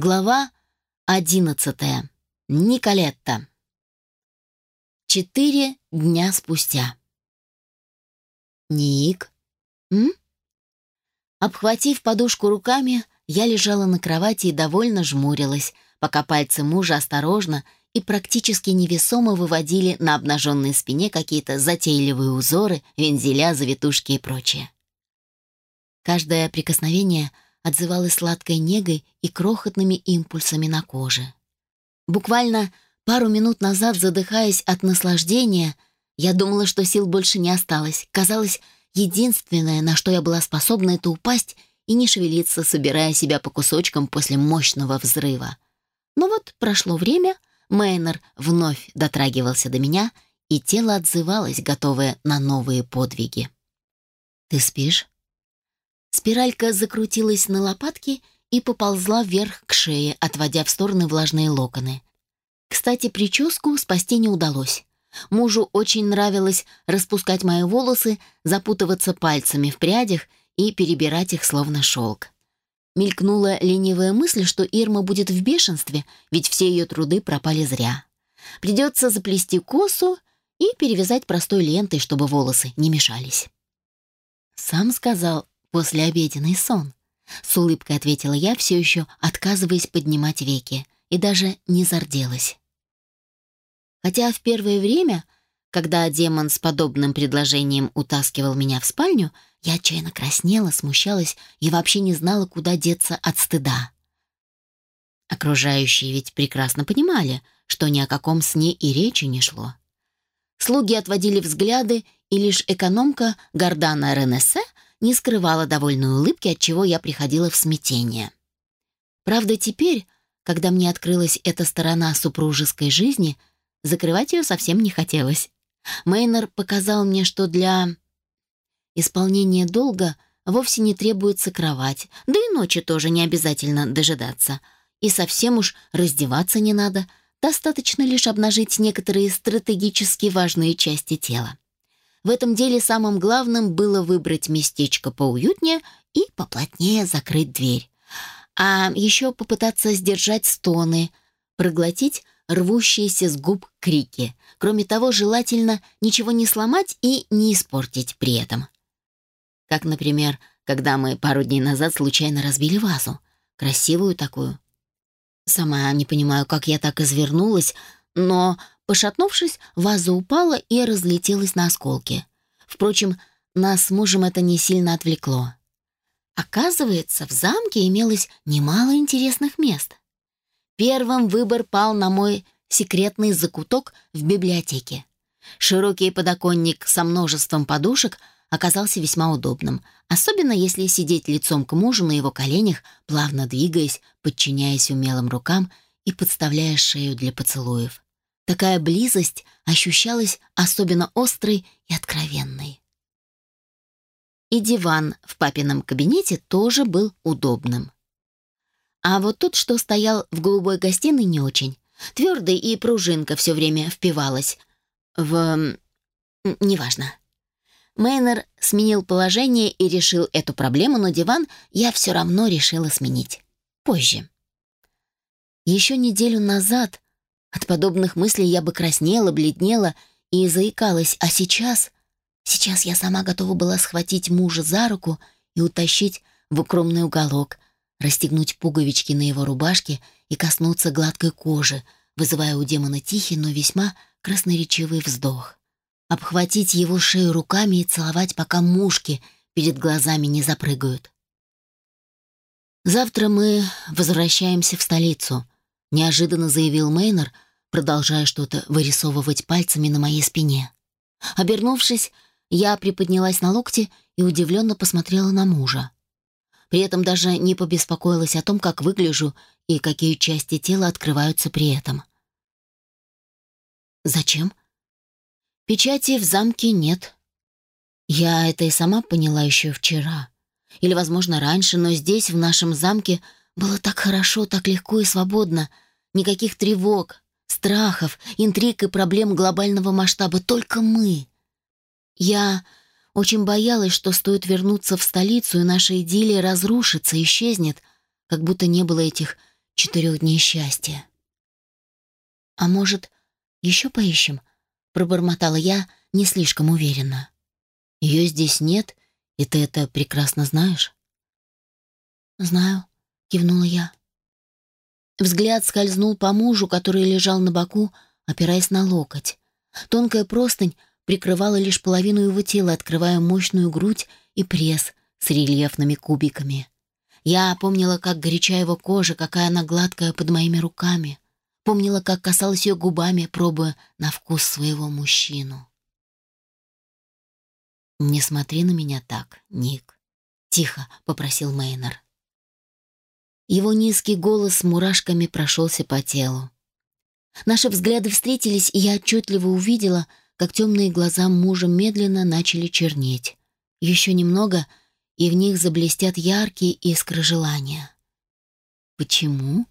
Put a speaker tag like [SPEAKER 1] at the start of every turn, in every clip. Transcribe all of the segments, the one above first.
[SPEAKER 1] Глава одиннадцатая. Николетта. Четыре дня спустя. Ник. М? Обхватив подушку руками, я лежала на кровати и довольно жмурилась, пока пальцы мужа осторожно и практически невесомо выводили на обнаженной спине какие-то затейливые узоры, вензеля, завитушки и прочее. Каждое прикосновение — отзывалась сладкой негой и крохотными импульсами на коже. Буквально пару минут назад, задыхаясь от наслаждения, я думала, что сил больше не осталось. Казалось, единственное, на что я была способна, это упасть и не шевелиться, собирая себя по кусочкам после мощного взрыва. Но вот прошло время, Мейнер вновь дотрагивался до меня, и тело отзывалось, готовое на новые подвиги. «Ты спишь?» Спиралька закрутилась на лопатке и поползла вверх к шее, отводя в стороны влажные локоны. Кстати, прическу спасти не удалось. Мужу очень нравилось распускать мои волосы, запутываться пальцами в прядях и перебирать их словно шелк. Мелькнула ленивая мысль, что Ирма будет в бешенстве, ведь все ее труды пропали зря. Придется заплести косу и перевязать простой лентой, чтобы волосы не мешались. Сам сказал, послеобеденный сон», — с улыбкой ответила я, все еще отказываясь поднимать веки, и даже не зарделась. Хотя в первое время, когда демон с подобным предложением утаскивал меня в спальню, я отчаянно краснела, смущалась и вообще не знала, куда деться от стыда. Окружающие ведь прекрасно понимали, что ни о каком сне и речи не шло. Слуги отводили взгляды, и лишь экономка Гордана Ренессе не скрывала довольной улыбки, от чего я приходила в смятение. Правда, теперь, когда мне открылась эта сторона супружеской жизни, закрывать ее совсем не хотелось. Мейнер показал мне, что для исполнения долга вовсе не требуется кровать, да и ночи тоже не обязательно дожидаться. И совсем уж раздеваться не надо, достаточно лишь обнажить некоторые стратегически важные части тела. В этом деле самым главным было выбрать местечко поуютнее и поплотнее закрыть дверь. А еще попытаться сдержать стоны, проглотить рвущиеся с губ крики. Кроме того, желательно ничего не сломать и не испортить при этом. Как, например, когда мы пару дней назад случайно разбили вазу. Красивую такую. Сама не понимаю, как я так извернулась, но Пошатнувшись, ваза упала и разлетелась на осколки. Впрочем, нас с мужем это не сильно отвлекло. Оказывается, в замке имелось немало интересных мест. Первым выбор пал на мой секретный закуток в библиотеке. Широкий подоконник со множеством подушек оказался весьма удобным, особенно если сидеть лицом к мужу на его коленях, плавно двигаясь, подчиняясь умелым рукам и подставляя шею для поцелуев. Такая близость ощущалась особенно острой и откровенной. И диван в папином кабинете тоже был удобным. А вот тот, что стоял в голубой гостиной, не очень. Твердый и пружинка все время впивалась. В... неважно. Мейнер сменил положение и решил эту проблему, но диван я все равно решила сменить. Позже. Еще неделю назад от подобных мыслей я бы краснела, бледнела и заикалась, а сейчас... Сейчас я сама готова была схватить мужа за руку и утащить в укромный уголок, расстегнуть пуговички на его рубашке и коснуться гладкой кожи, вызывая у демона тихий, но весьма красноречивый вздох. Обхватить его шею руками и целовать, пока мушки перед глазами не запрыгают. «Завтра мы возвращаемся в столицу», — неожиданно заявил Мейнер, продолжая что-то вырисовывать пальцами на моей спине. Обернувшись, я приподнялась на локте и удивленно посмотрела на мужа. При этом даже не побеспокоилась о том, как выгляжу и какие части тела открываются при этом. «Зачем?» «Печати в замке нет». Я это и сама поняла еще вчера. Или, возможно, раньше, но здесь, в нашем замке, было так хорошо, так легко и свободно. Никаких тревог, страхов, интриг и проблем глобального масштаба. Только мы. Я очень боялась, что стоит вернуться в столицу, и наша идиллия разрушится, исчезнет, как будто не было этих четырех дней счастья. «А может, еще поищем?» — пробормотала я не слишком уверенно. «Ее здесь нет, и ты это прекрасно знаешь?» «Знаю», — кивнула я. Взгляд скользнул по мужу, который лежал на боку, опираясь на локоть. Тонкая простынь прикрывала лишь половину его тела, открывая мощную грудь и пресс с рельефными кубиками. Я помнила, как горяча его кожа, какая она гладкая под моими руками. Помнила, как касалась ее губами, пробуя на вкус своего мужчину. «Не смотри на меня так, Ник», — тихо попросил Мейнер. Его низкий голос мурашками прошелся по телу. Наши взгляды встретились, и я отчетливо увидела, как темные глаза мужа медленно начали чернеть. Еще немного, и в них заблестят яркие искры желания. «Почему?»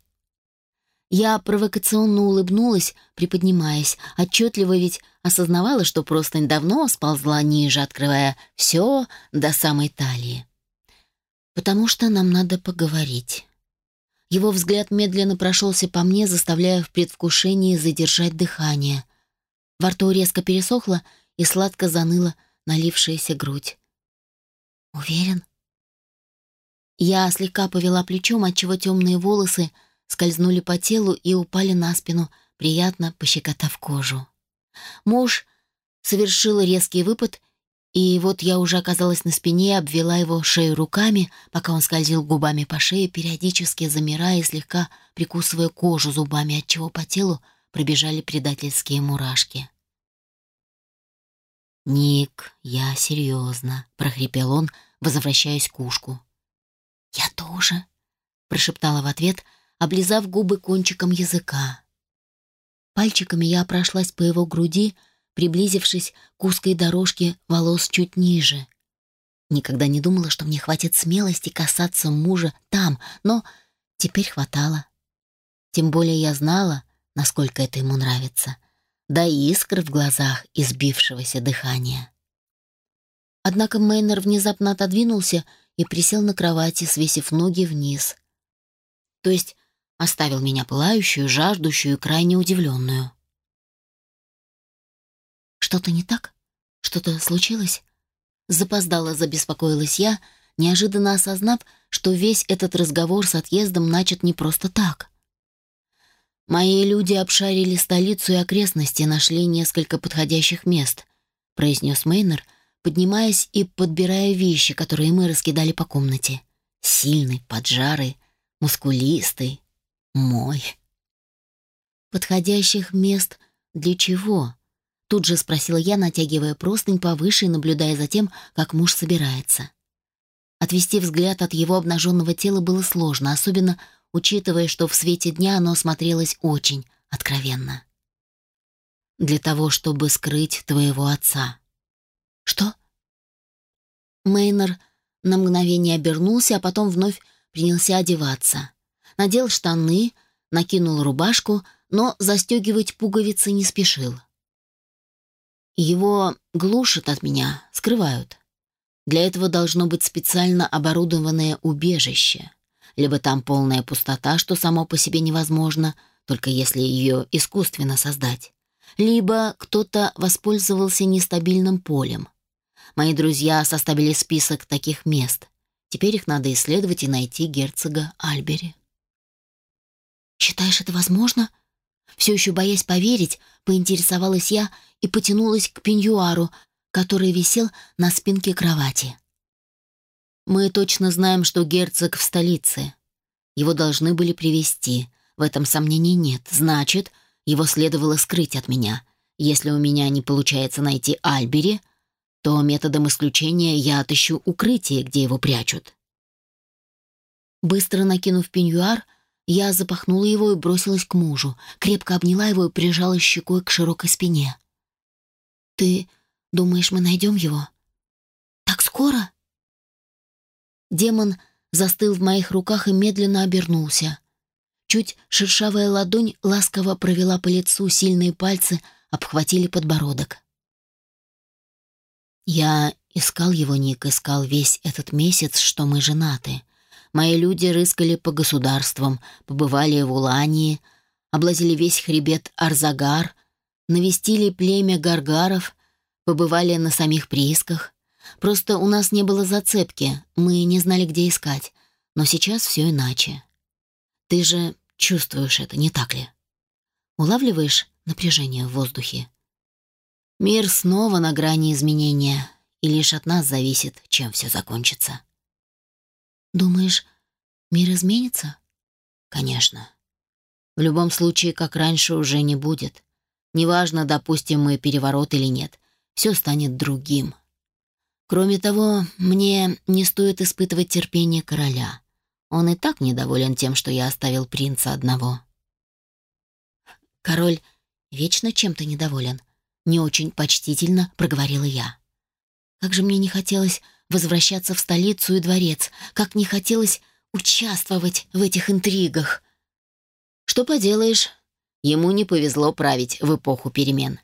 [SPEAKER 1] Я провокационно улыбнулась, приподнимаясь, отчетливо ведь осознавала, что просто давно сползла ниже, открывая все до самой талии. «Потому что нам надо поговорить». Его взгляд медленно прошелся по мне, заставляя в предвкушении задержать дыхание. Во рту резко пересохло и сладко заныла налившаяся грудь. «Уверен?» Я слегка повела плечом, отчего темные волосы скользнули по телу и упали на спину, приятно пощекотав кожу. Муж совершил резкий выпад, и вот я уже оказалась на спине и обвела его шею руками, пока он скользил губами по шее, периодически замирая и слегка прикусывая кожу зубами, отчего по телу пробежали предательские мурашки. «Ник, я серьезно», — прохрипел он, возвращаясь к ушку. «Я тоже», — прошептала в ответ, облизав губы кончиком языка. Пальчиками я прошлась по его груди, приблизившись к узкой дорожке волос чуть ниже. Никогда не думала, что мне хватит смелости касаться мужа там, но теперь хватало. Тем более я знала, насколько это ему нравится, да и искр в глазах избившегося дыхания. Однако Мейнер внезапно отодвинулся и присел на кровати, свесив ноги вниз. То есть оставил меня пылающую, жаждущую и крайне удивленную. «Что-то не так? Что-то случилось?» Запоздала забеспокоилась я, неожиданно осознав, что весь этот разговор с отъездом начат не просто так. «Мои люди обшарили столицу и окрестности, нашли несколько подходящих мест», произнес Мейнер, поднимаясь и подбирая вещи, которые мы раскидали по комнате. Сильный, поджарый, мускулистый, мой. «Подходящих мест для чего?» Тут же спросила я, натягивая простынь повыше и наблюдая за тем, как муж собирается. Отвести взгляд от его обнаженного тела было сложно, особенно учитывая, что в свете дня оно смотрелось очень откровенно. «Для того, чтобы скрыть твоего отца». «Что?» Мейнер на мгновение обернулся, а потом вновь принялся одеваться. Надел штаны, накинул рубашку, но застегивать пуговицы не спешил. Его глушат от меня, скрывают. Для этого должно быть специально оборудованное убежище. Либо там полная пустота, что само по себе невозможно, только если ее искусственно создать. Либо кто-то воспользовался нестабильным полем. Мои друзья составили список таких мест. Теперь их надо исследовать и найти герцога Альбери. «Считаешь это возможно?» Все еще боясь поверить, поинтересовалась я и потянулась к пеньюару, который висел на спинке кровати. «Мы точно знаем, что герцог в столице. Его должны были привести. В этом сомнений нет. Значит, его следовало скрыть от меня. Если у меня не получается найти Альбери, то методом исключения я отыщу укрытие, где его прячут». Быстро накинув пеньюар, я запахнула его и бросилась к мужу, крепко обняла его и прижала щекой к широкой спине. «Ты думаешь, мы найдем его? Так скоро?» Демон застыл в моих руках и медленно обернулся. Чуть шершавая ладонь ласково провела по лицу, сильные пальцы обхватили подбородок. Я искал его, Ник, искал весь этот месяц, что мы женаты. Мои люди рыскали по государствам, побывали в Улании, облазили весь хребет Арзагар, навестили племя Гаргаров, побывали на самих приисках. Просто у нас не было зацепки, мы не знали, где искать. Но сейчас все иначе. Ты же чувствуешь это, не так ли? Улавливаешь напряжение в воздухе? Мир снова на грани изменения, и лишь от нас зависит, чем все закончится. Думаешь, мир изменится? Конечно. В любом случае, как раньше, уже не будет. Неважно, допустим мы переворот или нет, все станет другим. Кроме того, мне не стоит испытывать терпение короля. Он и так недоволен тем, что я оставил принца одного. Король вечно чем-то недоволен. Не очень почтительно проговорила я. Как же мне не хотелось возвращаться в столицу и дворец, как не хотелось участвовать в этих интригах. Что поделаешь, ему не повезло править в эпоху перемен.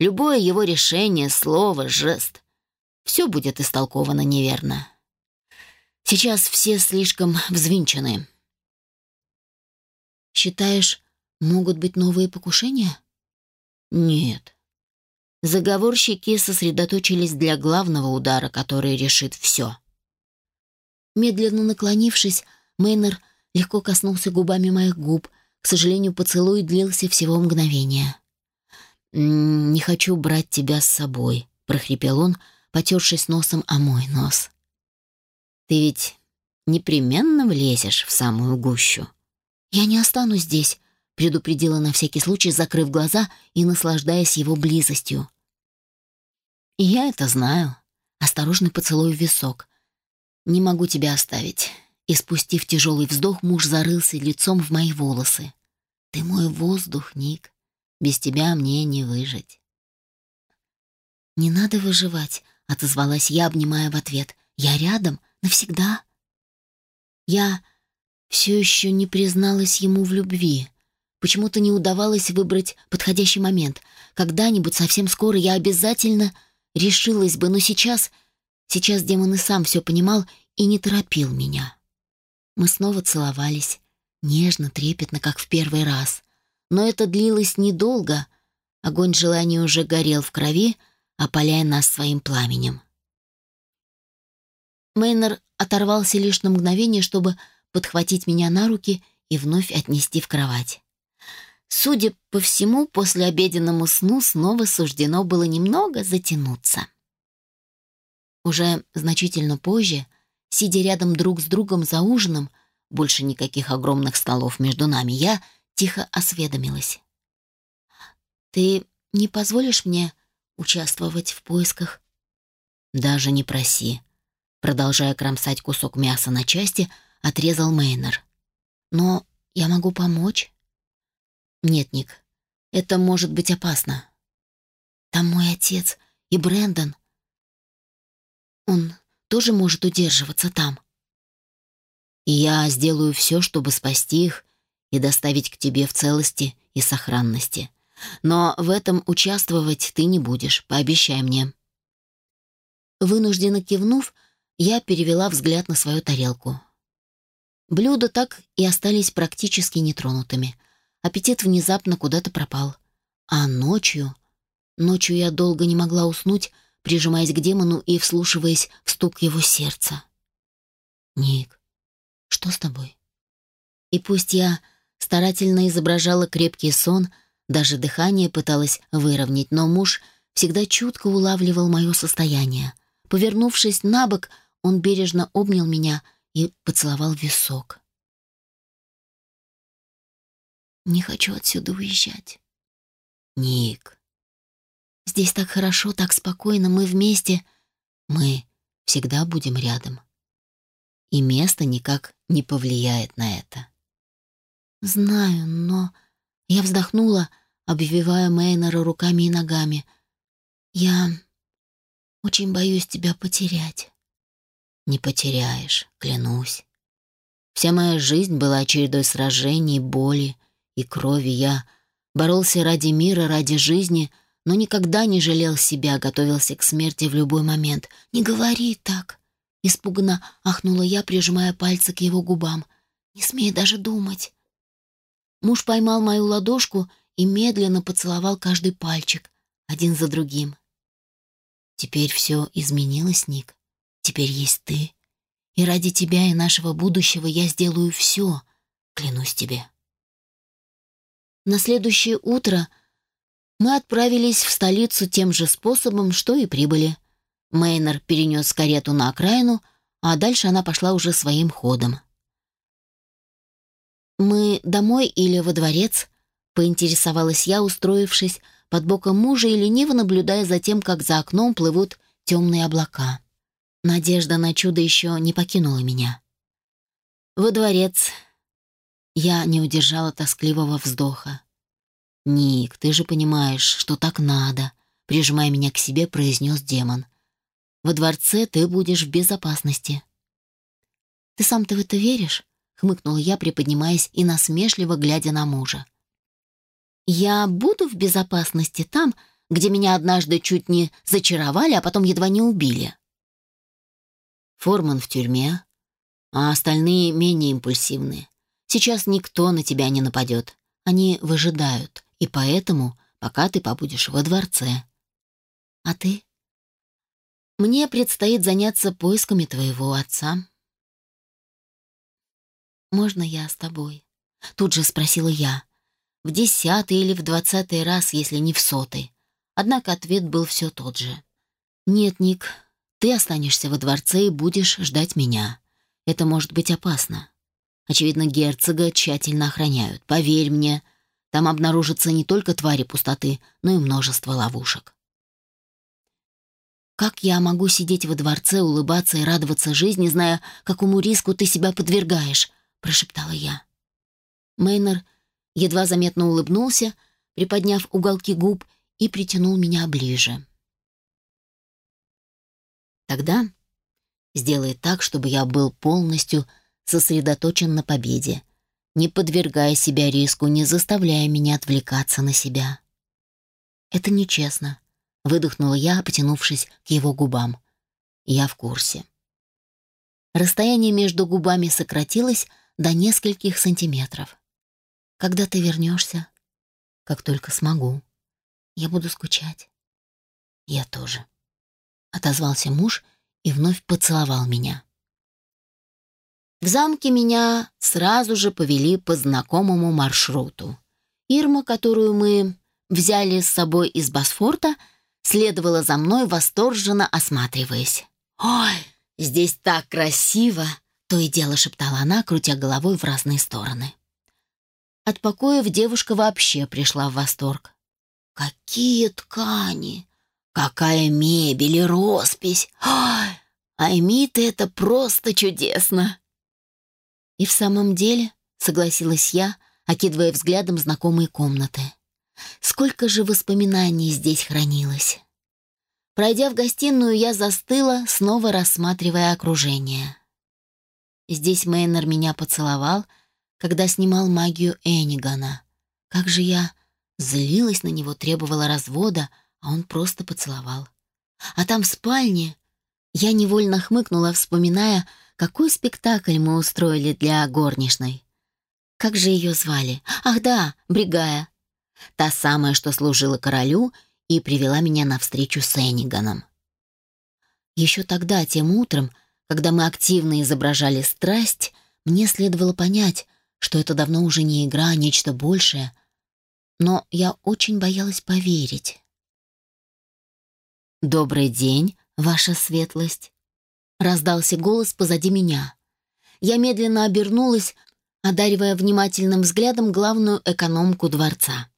[SPEAKER 1] Любое его решение, слово, жест — все будет истолковано неверно. Сейчас все слишком взвинчены. Считаешь, могут быть новые покушения? Нет. Заговорщики сосредоточились для главного удара, который решит все. Медленно наклонившись, Мейнер легко коснулся губами моих губ. К сожалению, поцелуй длился всего мгновение. «Не хочу брать тебя с собой», — прохрипел он, потершись носом о мой нос. «Ты ведь непременно влезешь в самую гущу». «Я не останусь здесь», предупредила на всякий случай, закрыв глаза и наслаждаясь его близостью. «Я это знаю». Осторожный поцелуй в висок. «Не могу тебя оставить». И спустив тяжелый вздох, муж зарылся лицом в мои волосы. «Ты мой воздух, Ник. Без тебя мне не выжить». «Не надо выживать», — отозвалась я, обнимая в ответ. «Я рядом, навсегда». Я все еще не призналась ему в любви. Почему-то не удавалось выбрать подходящий момент. Когда-нибудь совсем скоро я обязательно решилась бы, но сейчас... Сейчас демон и сам все понимал и не торопил меня. Мы снова целовались, нежно, трепетно, как в первый раз. Но это длилось недолго. Огонь желания уже горел в крови, опаляя нас своим пламенем. Мейнер оторвался лишь на мгновение, чтобы подхватить меня на руки и вновь отнести в кровать. Судя по всему, после обеденному сну снова суждено было немного затянуться. Уже значительно позже, сидя рядом друг с другом за ужином, больше никаких огромных столов между нами, я тихо осведомилась. «Ты не позволишь мне участвовать в поисках?» «Даже не проси», — продолжая кромсать кусок мяса на части, отрезал Мейнер. «Но я могу помочь?» «Нет, Ник, это может быть опасно. Там мой отец и Брэндон. Он тоже может удерживаться там. И я сделаю все, чтобы спасти их и доставить к тебе в целости и сохранности. Но в этом участвовать ты не будешь, пообещай мне». Вынужденно кивнув, я перевела взгляд на свою тарелку. Блюда так и остались практически нетронутыми — Аппетит внезапно куда-то пропал. А ночью... Ночью я долго не могла уснуть, прижимаясь к демону и вслушиваясь в стук его сердца. «Ник, что с тобой?» И пусть я старательно изображала крепкий сон, даже дыхание пыталась выровнять, но муж всегда чутко улавливал мое состояние. Повернувшись на бок, он бережно обнял меня и поцеловал висок. Не хочу отсюда уезжать. Ник. Здесь так хорошо, так спокойно, мы вместе. Мы всегда будем рядом. И место никак не повлияет на это. Знаю, но... Я вздохнула, обвивая Мейнера руками и ногами. Я очень боюсь тебя потерять. Не потеряешь, клянусь. Вся моя жизнь была чередой сражений, боли, и крови я боролся ради мира, ради жизни, но никогда не жалел себя, готовился к смерти в любой момент. «Не говори так!» Испуганно ахнула я, прижимая пальцы к его губам. «Не смей даже думать». Муж поймал мою ладошку и медленно поцеловал каждый пальчик, один за другим. «Теперь все изменилось, Ник. Теперь есть ты. И ради тебя и нашего будущего я сделаю все, клянусь тебе». На следующее утро мы отправились в столицу тем же способом, что и прибыли. Мейнер перенес карету на окраину, а дальше она пошла уже своим ходом. «Мы домой или во дворец?» — поинтересовалась я, устроившись под боком мужа и лениво наблюдая за тем, как за окном плывут темные облака. Надежда на чудо еще не покинула меня. «Во дворец». Я не удержала тоскливого вздоха. «Ник, ты же понимаешь, что так надо», — прижимая меня к себе, произнес демон. «Во дворце ты будешь в безопасности». «Ты сам-то в это веришь?» — хмыкнула я, приподнимаясь и насмешливо глядя на мужа. «Я буду в безопасности там, где меня однажды чуть не зачаровали, а потом едва не убили». Форман в тюрьме, а остальные менее импульсивные. Сейчас никто на тебя не нападет. Они выжидают, и поэтому пока ты побудешь во дворце. А ты? Мне предстоит заняться поисками твоего отца. «Можно я с тобой?» Тут же спросила я. В десятый или в двадцатый раз, если не в сотый. Однако ответ был все тот же. «Нет, Ник, ты останешься во дворце и будешь ждать меня. Это может быть опасно. Очевидно, герцога тщательно охраняют. Поверь мне, там обнаружатся не только твари пустоты, но и множество ловушек. Как я могу сидеть во дворце, улыбаться и радоваться жизни, зная, какому риску ты себя подвергаешь, прошептала я. Мейнер едва заметно улыбнулся, приподняв уголки губ и притянул меня ближе. Тогда сделай так, чтобы я был полностью сосредоточен на победе, не подвергая себя риску, не заставляя меня отвлекаться на себя. «Это нечестно», — выдохнула я, потянувшись к его губам. «Я в курсе». Расстояние между губами сократилось до нескольких сантиметров. «Когда ты вернешься?» «Как только смогу. Я буду скучать». «Я тоже», — отозвался муж и вновь поцеловал меня. В замке меня сразу же повели по знакомому маршруту. Ирма, которую мы взяли с собой из Босфорта, следовала за мной, восторженно осматриваясь. «Ой, здесь так красиво!» — то и дело шептала она, крутя головой в разные стороны. От покоев девушка вообще пришла в восторг. «Какие ткани! Какая мебель и роспись! Ой, Аймита, это просто чудесно!» И в самом деле, согласилась я, окидывая взглядом знакомые комнаты. Сколько же воспоминаний здесь хранилось. Пройдя в гостиную, я застыла, снова рассматривая окружение. Здесь Мейнер меня поцеловал, когда снимал магию Энигана. Как же я злилась на него, требовала развода, а он просто поцеловал. А там в спальне я невольно хмыкнула, вспоминая, какой спектакль мы устроили для горничной. Как же ее звали? Ах да, Бригая. Та самая, что служила королю и привела меня на встречу с Эниганом. Еще тогда, тем утром, когда мы активно изображали страсть, мне следовало понять, что это давно уже не игра, а нечто большее. Но я очень боялась поверить. «Добрый день, ваша светлость», Раздался голос позади меня. Я медленно обернулась, одаривая внимательным взглядом главную экономку дворца.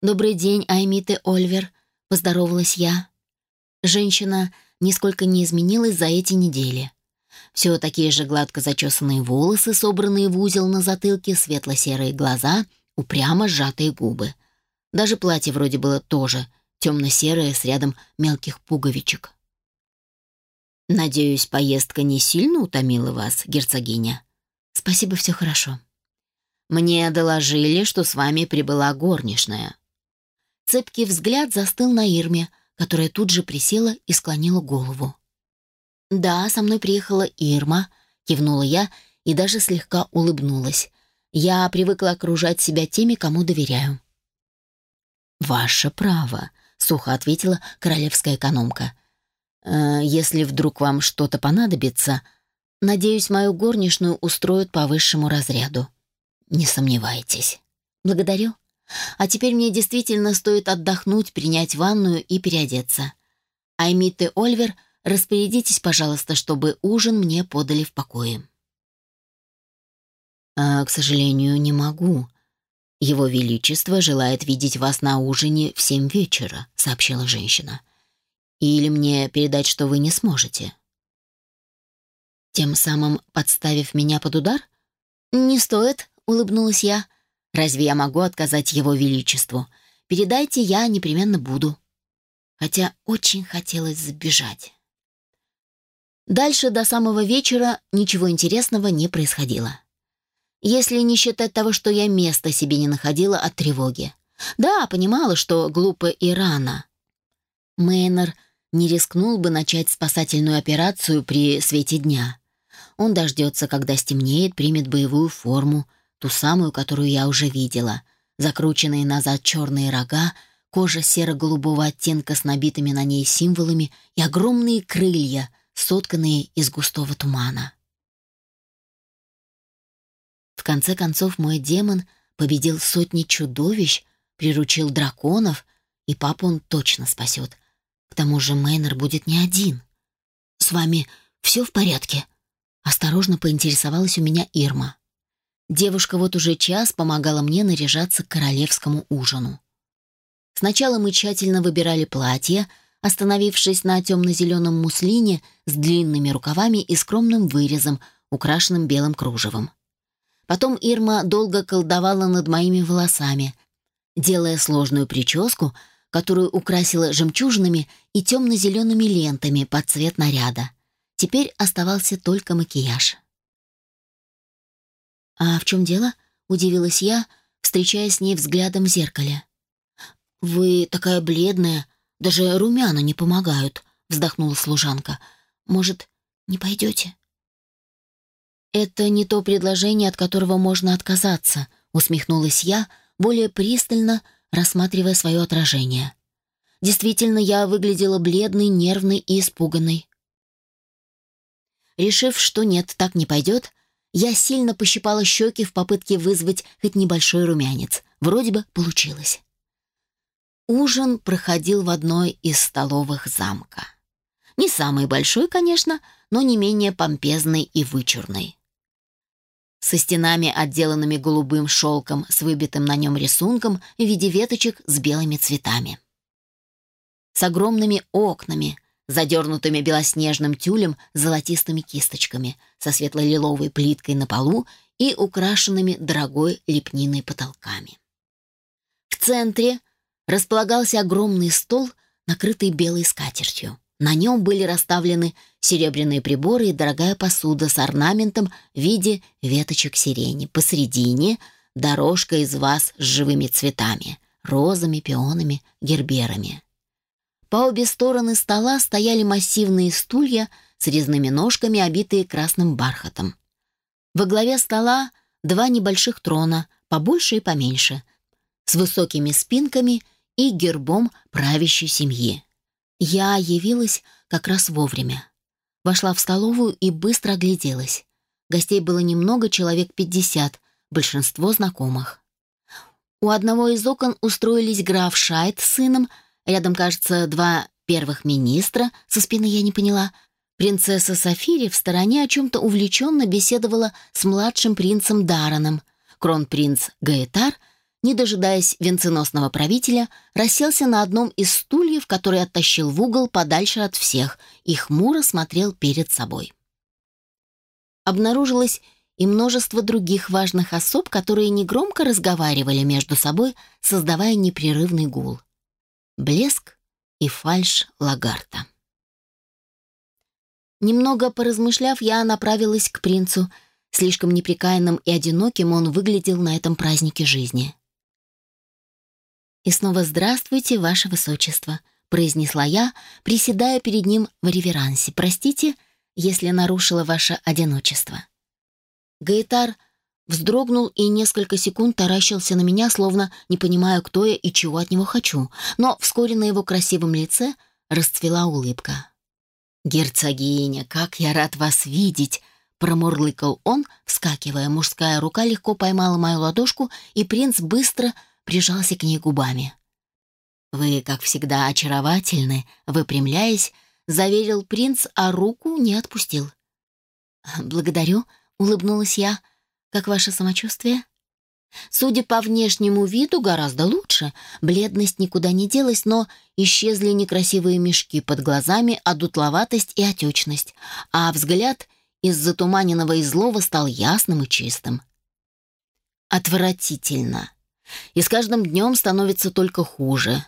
[SPEAKER 1] «Добрый день, Аймите Ольвер», — поздоровалась я. Женщина нисколько не изменилась за эти недели. Все такие же гладко зачесанные волосы, собранные в узел на затылке, светло-серые глаза, упрямо сжатые губы. Даже платье вроде было тоже темно-серое с рядом мелких пуговичек. Надеюсь, поездка не сильно утомила вас, герцогиня. Спасибо, все хорошо. Мне доложили, что с вами прибыла горничная. Цепкий взгляд застыл на Ирме, которая тут же присела и склонила голову. «Да, со мной приехала Ирма», — кивнула я и даже слегка улыбнулась. «Я привыкла окружать себя теми, кому доверяю». «Ваше право», — сухо ответила королевская экономка. «Э, «Если вдруг вам что-то понадобится, надеюсь, мою горничную устроят по высшему разряду. Не сомневайтесь». «Благодарю. А теперь мне действительно стоит отдохнуть, принять ванную и переодеться. Аймит и Ольвер — Распорядитесь, пожалуйста, чтобы ужин мне подали в покое». «А, к сожалению, не могу. Его Величество желает видеть вас на ужине в семь вечера», — сообщила женщина. «Или мне передать, что вы не сможете?» «Тем самым подставив меня под удар?» «Не стоит», — улыбнулась я. «Разве я могу отказать Его Величеству? Передайте, я непременно буду». Хотя очень хотелось сбежать. Дальше до самого вечера ничего интересного не происходило. Если не считать того, что я места себе не находила от тревоги. Да, понимала, что глупо и рано. Мейнер не рискнул бы начать спасательную операцию при свете дня. Он дождется, когда стемнеет, примет боевую форму, ту самую, которую я уже видела. Закрученные назад черные рога, кожа серо-голубого оттенка с набитыми на ней символами и огромные крылья — сотканные из густого тумана. В конце концов мой демон победил сотни чудовищ, приручил драконов, и папу он точно спасет. К тому же Мейнер будет не один. «С вами все в порядке?» Осторожно поинтересовалась у меня Ирма. Девушка вот уже час помогала мне наряжаться к королевскому ужину. Сначала мы тщательно выбирали платья, остановившись на темно-зеленом муслине с длинными рукавами и скромным вырезом, украшенным белым кружевом. Потом Ирма долго колдовала над моими волосами, делая сложную прическу, которую украсила жемчужинами и темно-зелеными лентами под цвет наряда. Теперь оставался только макияж. «А в чем дело?» — удивилась я, встречаясь с ней взглядом в зеркале. «Вы такая бледная, даже румяна не помогают», — вздохнула служанка. «Может, не пойдете?» «Это не то предложение, от которого можно отказаться», — усмехнулась я, более пристально рассматривая свое отражение. Действительно, я выглядела бледной, нервной и испуганной. Решив, что нет, так не пойдет, я сильно пощипала щеки в попытке вызвать хоть небольшой румянец. Вроде бы получилось. Ужин проходил в одной из столовых замка. Не самый большой, конечно, но не менее помпезный и вычурный. Со стенами, отделанными голубым шелком с выбитым на нем рисунком в виде веточек с белыми цветами. С огромными окнами, задернутыми белоснежным тюлем с золотистыми кисточками, со светло-лиловой плиткой на полу и украшенными дорогой лепниной потолками. В центре располагался огромный стол, накрытый белой скатертью. На нем были расставлены серебряные приборы и дорогая посуда с орнаментом в виде веточек сирени. Посредине дорожка из ваз с живыми цветами, розами, пионами, герберами. По обе стороны стола стояли массивные стулья с резными ножками, обитые красным бархатом. Во главе стола два небольших трона, побольше и поменьше, с высокими спинками и гербом правящей семьи. Я явилась как раз вовремя. Вошла в столовую и быстро огляделась. Гостей было немного, человек пятьдесят, большинство знакомых. У одного из окон устроились граф Шайт с сыном, рядом, кажется, два первых министра, со спины я не поняла. Принцесса Сафири в стороне о чем-то увлеченно беседовала с младшим принцем Дараном. Кронпринц Гаэтар — не дожидаясь венценосного правителя, расселся на одном из стульев, который оттащил в угол подальше от всех и хмуро смотрел перед собой. Обнаружилось и множество других важных особ, которые негромко разговаривали между собой, создавая непрерывный гул. Блеск и фальш Лагарта. Немного поразмышляв, я направилась к принцу. Слишком неприкаянным и одиноким он выглядел на этом празднике жизни. «И снова здравствуйте, ваше высочество», — произнесла я, приседая перед ним в реверансе. «Простите, если нарушила ваше одиночество». Гаитар вздрогнул и несколько секунд таращился на меня, словно не понимая, кто я и чего от него хочу, но вскоре на его красивом лице расцвела улыбка. «Герцогиня, как я рад вас видеть!» Промурлыкал он, вскакивая. Мужская рука легко поймала мою ладошку, и принц быстро прижался к ней губами. «Вы, как всегда, очаровательны», — выпрямляясь, заверил принц, а руку не отпустил. «Благодарю», — улыбнулась я. «Как ваше самочувствие?» Судя по внешнему виду, гораздо лучше. Бледность никуда не делась, но исчезли некрасивые мешки под глазами, одутловатость и отечность, а взгляд из затуманенного и злого стал ясным и чистым. Отвратительно. И с каждым днем становится только хуже.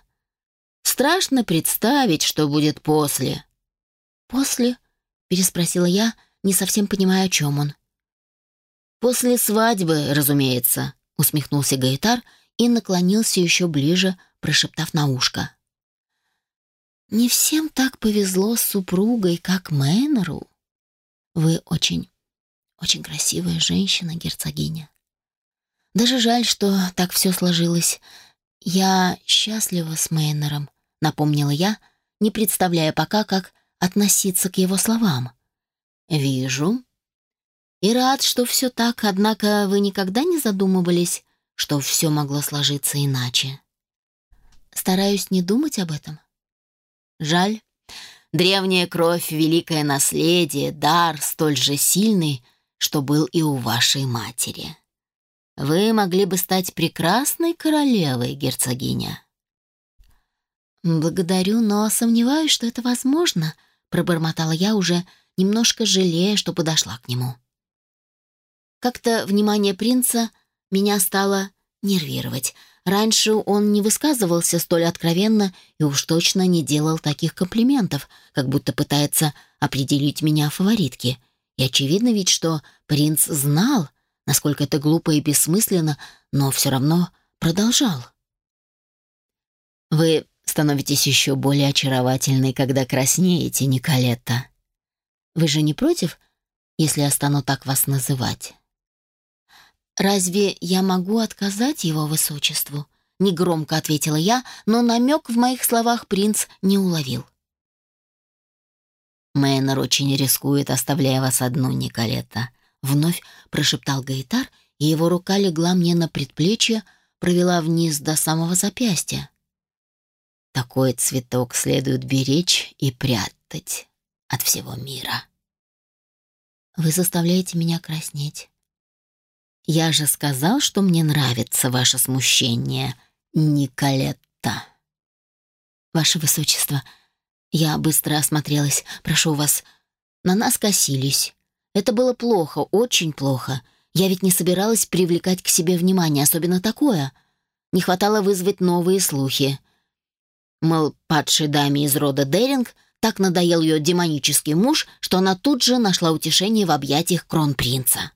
[SPEAKER 1] Страшно представить, что будет после. «После?» — переспросила я, не совсем понимая, о чем он. «После свадьбы, разумеется», — усмехнулся Гаитар и наклонился еще ближе, прошептав на ушко. «Не всем так повезло с супругой, как Мэннеру. Вы очень, очень красивая женщина, герцогиня. Даже жаль, что так все сложилось. Я счастлива с Мейнером, напомнила я, не представляя пока, как относиться к его словам. Вижу. И рад, что все так, однако вы никогда не задумывались, что все могло сложиться иначе. Стараюсь не думать об этом. Жаль. Древняя кровь — великое наследие, дар столь же сильный, что был и у вашей матери. Вы могли бы стать прекрасной королевой, герцогиня. Благодарю, но сомневаюсь, что это возможно, пробормотала я уже, немножко жалея, что подошла к нему. Как-то внимание принца меня стало нервировать. Раньше он не высказывался столь откровенно и уж точно не делал таких комплиментов, как будто пытается определить меня фаворитки. И очевидно ведь, что принц знал, насколько это глупо и бессмысленно, но все равно продолжал. «Вы становитесь еще более очаровательной, когда краснеете, Николетта. Вы же не против, если я стану так вас называть?» «Разве я могу отказать его высочеству?» — негромко ответила я, но намек в моих словах принц не уловил. «Мэннер очень рискует, оставляя вас одну, Николетта», Вновь прошептал Гаитар, и его рука легла мне на предплечье, провела вниз до самого запястья. Такой цветок следует беречь и прятать от всего мира. Вы заставляете меня краснеть. Я же сказал, что мне нравится ваше смущение, Николетта. Ваше высочество, я быстро осмотрелась. Прошу вас, на нас косились. Это было плохо, очень плохо. Я ведь не собиралась привлекать к себе внимание, особенно такое. Не хватало вызвать новые слухи. Мол, падшей даме из рода Деринг так надоел ее демонический муж, что она тут же нашла утешение в объятиях кронпринца.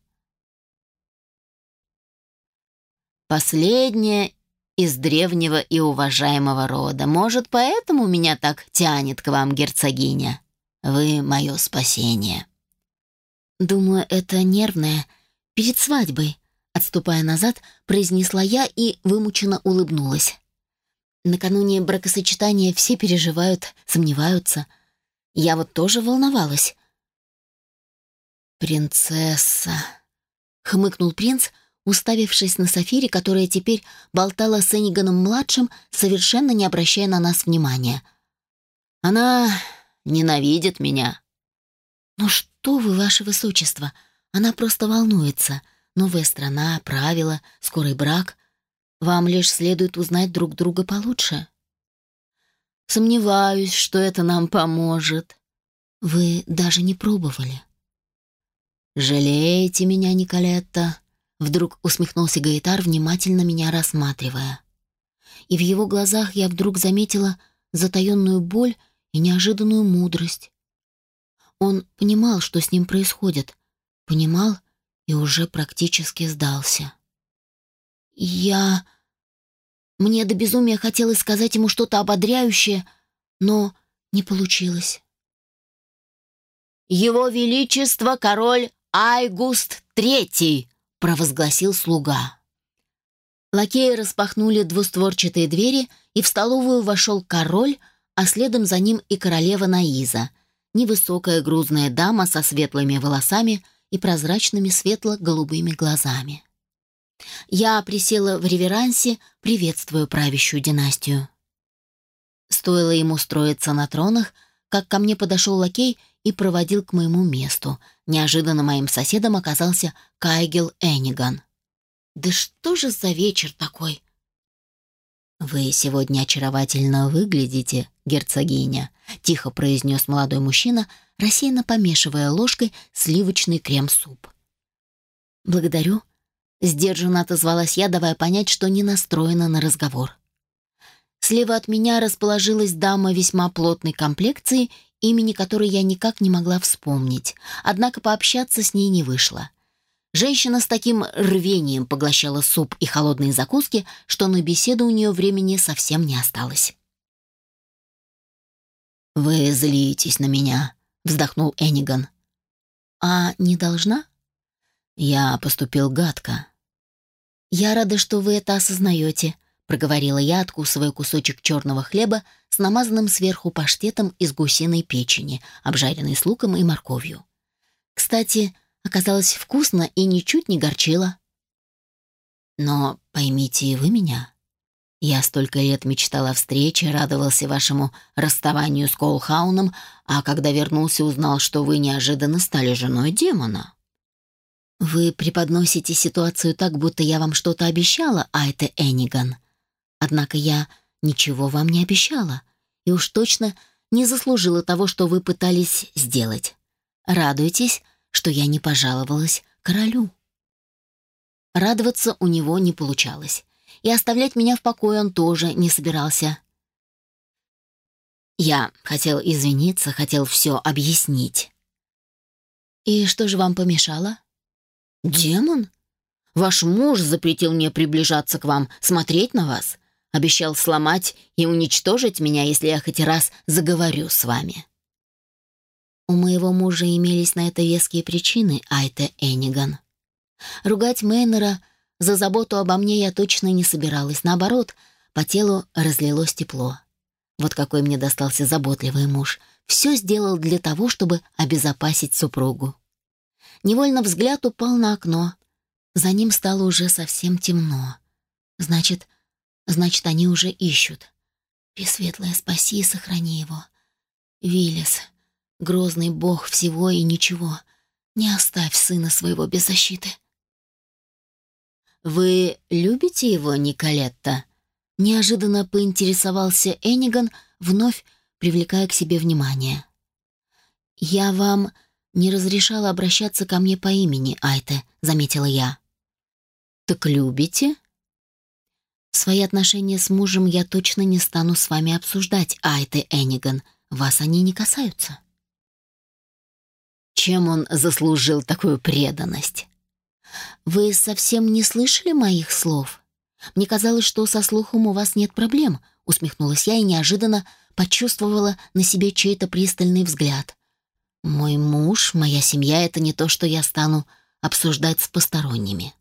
[SPEAKER 1] Последняя из древнего и уважаемого рода. Может, поэтому меня так тянет к вам, герцогиня? Вы мое спасение. «Думаю, это нервное. Перед свадьбой», — отступая назад, произнесла я и вымученно улыбнулась. Накануне бракосочетания все переживают, сомневаются. Я вот тоже волновалась. «Принцесса», — хмыкнул принц, уставившись на Сафире, которая теперь болтала с Эниганом-младшим, совершенно не обращая на нас внимания. «Она ненавидит меня», «Ну что вы, ваше высочество, она просто волнуется. Новая страна, правила, скорый брак. Вам лишь следует узнать друг друга получше». «Сомневаюсь, что это нам поможет». «Вы даже не пробовали». «Жалеете меня, Николетта?» Вдруг усмехнулся Гаитар, внимательно меня рассматривая. И в его глазах я вдруг заметила затаенную боль и неожиданную мудрость. Он понимал, что с ним происходит. Понимал и уже практически сдался. «Я...» Мне до безумия хотелось сказать ему что-то ободряющее, но не получилось. Его Величество король Айгуст Третий!» — провозгласил слуга. Лакеи распахнули двустворчатые двери, и в столовую вошел король, а следом за ним и королева Наиза, невысокая грузная дама со светлыми волосами и прозрачными светло-голубыми глазами. Я присела в реверансе, приветствуя правящую династию. Стоило ему устроиться на тронах, как ко мне подошел лакей и проводил к моему месту. Неожиданно моим соседом оказался Кайгел Эниган. «Да что же за вечер такой?» «Вы сегодня очаровательно выглядите, герцогиня», — тихо произнес молодой мужчина, рассеянно помешивая ложкой сливочный крем-суп. «Благодарю», — сдержанно отозвалась я, давая понять, что не настроена на разговор. Слева от меня расположилась дама весьма плотной комплекции, имени которой я никак не могла вспомнить, однако пообщаться с ней не вышло. Женщина с таким рвением поглощала суп и холодные закуски, что на беседу у нее времени совсем не осталось. «Вы злитесь на меня», — вздохнул Эниган. «А не должна?» «Я поступил гадко». «Я рада, что вы это осознаете», — проговорила я, откусывая кусочек черного хлеба с намазанным сверху паштетом из гусиной печени, обжаренной с луком и морковью. «Кстати, Оказалось вкусно и ничуть не горчило. Но поймите и вы меня. Я столько лет мечтал о встрече, радовался вашему расставанию с Коулхауном, а когда вернулся, узнал, что вы неожиданно стали женой демона. Вы преподносите ситуацию так, будто я вам что-то обещала, а это Эниган. Однако я ничего вам не обещала и уж точно не заслужила того, что вы пытались сделать. Радуйтесь, что я не пожаловалась королю. Радоваться у него не получалось, и оставлять меня в покое он тоже не собирался. Я хотел извиниться, хотел все объяснить. «И что же вам помешало?» «Демон? Ваш муж запретил мне приближаться к вам, смотреть на вас. Обещал сломать и уничтожить меня, если я хоть раз заговорю с вами». У моего мужа имелись на это веские причины, а это Эниган. Ругать Мейнера за заботу обо мне я точно не собиралась. Наоборот, по телу разлилось тепло. Вот какой мне достался заботливый муж. Все сделал для того, чтобы обезопасить супругу. Невольно взгляд упал на окно. За ним стало уже совсем темно. Значит, значит, они уже ищут. Пресветлая, спаси и сохрани его. Виллис, Грозный бог всего и ничего. Не оставь сына своего без защиты. «Вы любите его, Николетта?» Неожиданно поинтересовался Эниган, вновь привлекая к себе внимание. «Я вам не разрешала обращаться ко мне по имени, Айте», — заметила я. «Так любите?» «Свои отношения с мужем я точно не стану с вами обсуждать, Айте Эниган. Вас они не касаются». Чем он заслужил такую преданность? Вы совсем не слышали моих слов? Мне казалось, что со слухом у вас нет проблем, усмехнулась я и неожиданно почувствовала на себе чей-то пристальный взгляд. Мой муж, моя семья — это не то, что я стану обсуждать с посторонними.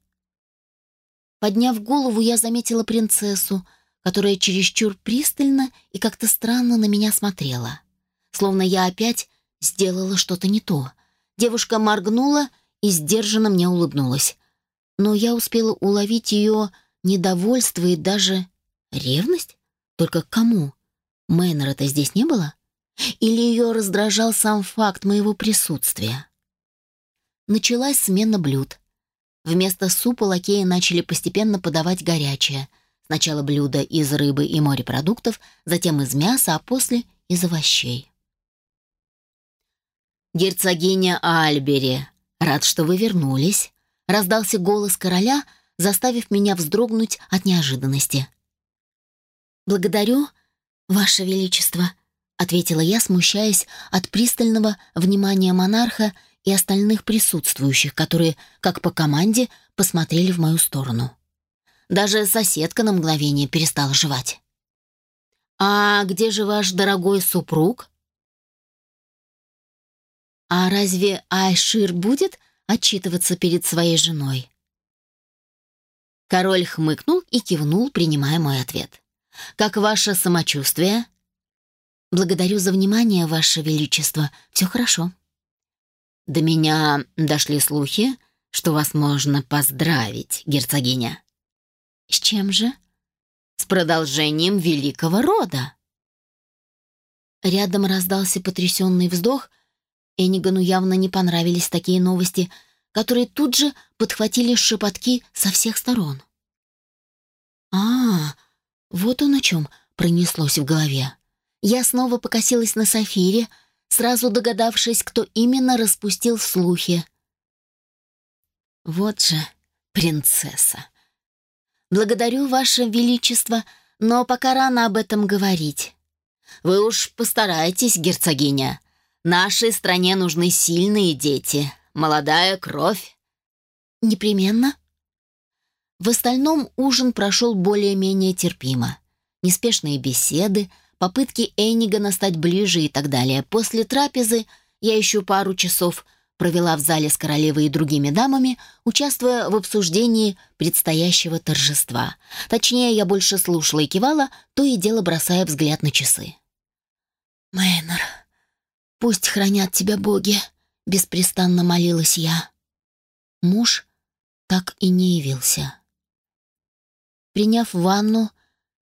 [SPEAKER 1] Подняв голову, я заметила принцессу, которая чересчур пристально и как-то странно на меня смотрела. Словно я опять сделала что-то не то — Девушка моргнула и сдержанно мне улыбнулась. Но я успела уловить ее недовольство и даже ревность. Только к кому? Мэннера-то здесь не было? Или ее раздражал сам факт моего присутствия? Началась смена блюд. Вместо супа лакеи начали постепенно подавать горячее. Сначала блюда из рыбы и морепродуктов, затем из мяса, а после — из овощей. «Герцогиня Альбери, рад, что вы вернулись», — раздался голос короля, заставив меня вздрогнуть от неожиданности. «Благодарю, Ваше Величество», — ответила я, смущаясь от пристального внимания монарха и остальных присутствующих, которые, как по команде, посмотрели в мою сторону. Даже соседка на мгновение перестала жевать. «А где же ваш дорогой супруг?» А разве Айшир будет отчитываться перед своей женой? Король хмыкнул и кивнул, принимая мой ответ. «Как ваше самочувствие?» «Благодарю за внимание, ваше величество. Все хорошо». «До меня дошли слухи, что вас можно поздравить, герцогиня». «С чем же?» «С продолжением великого рода». Рядом раздался потрясенный вздох. Энигану явно не понравились такие новости, которые тут же подхватили шепотки со всех сторон. «А, вот он о чем пронеслось в голове. Я снова покосилась на Сафире, сразу догадавшись, кто именно распустил слухи. Вот же принцесса. Благодарю, Ваше Величество, но пока рано об этом говорить. Вы уж постарайтесь, герцогиня. Нашей стране нужны сильные дети, молодая кровь. Непременно. В остальном ужин прошел более-менее терпимо. Неспешные беседы — попытки Эннигана стать ближе и так далее. После трапезы я еще пару часов провела в зале с королевой и другими дамами, участвуя в обсуждении предстоящего торжества. Точнее, я больше слушала и кивала, то и дело бросая взгляд на часы. «Мейнер, пусть хранят тебя боги», — беспрестанно молилась я. Муж так и не явился. Приняв ванну,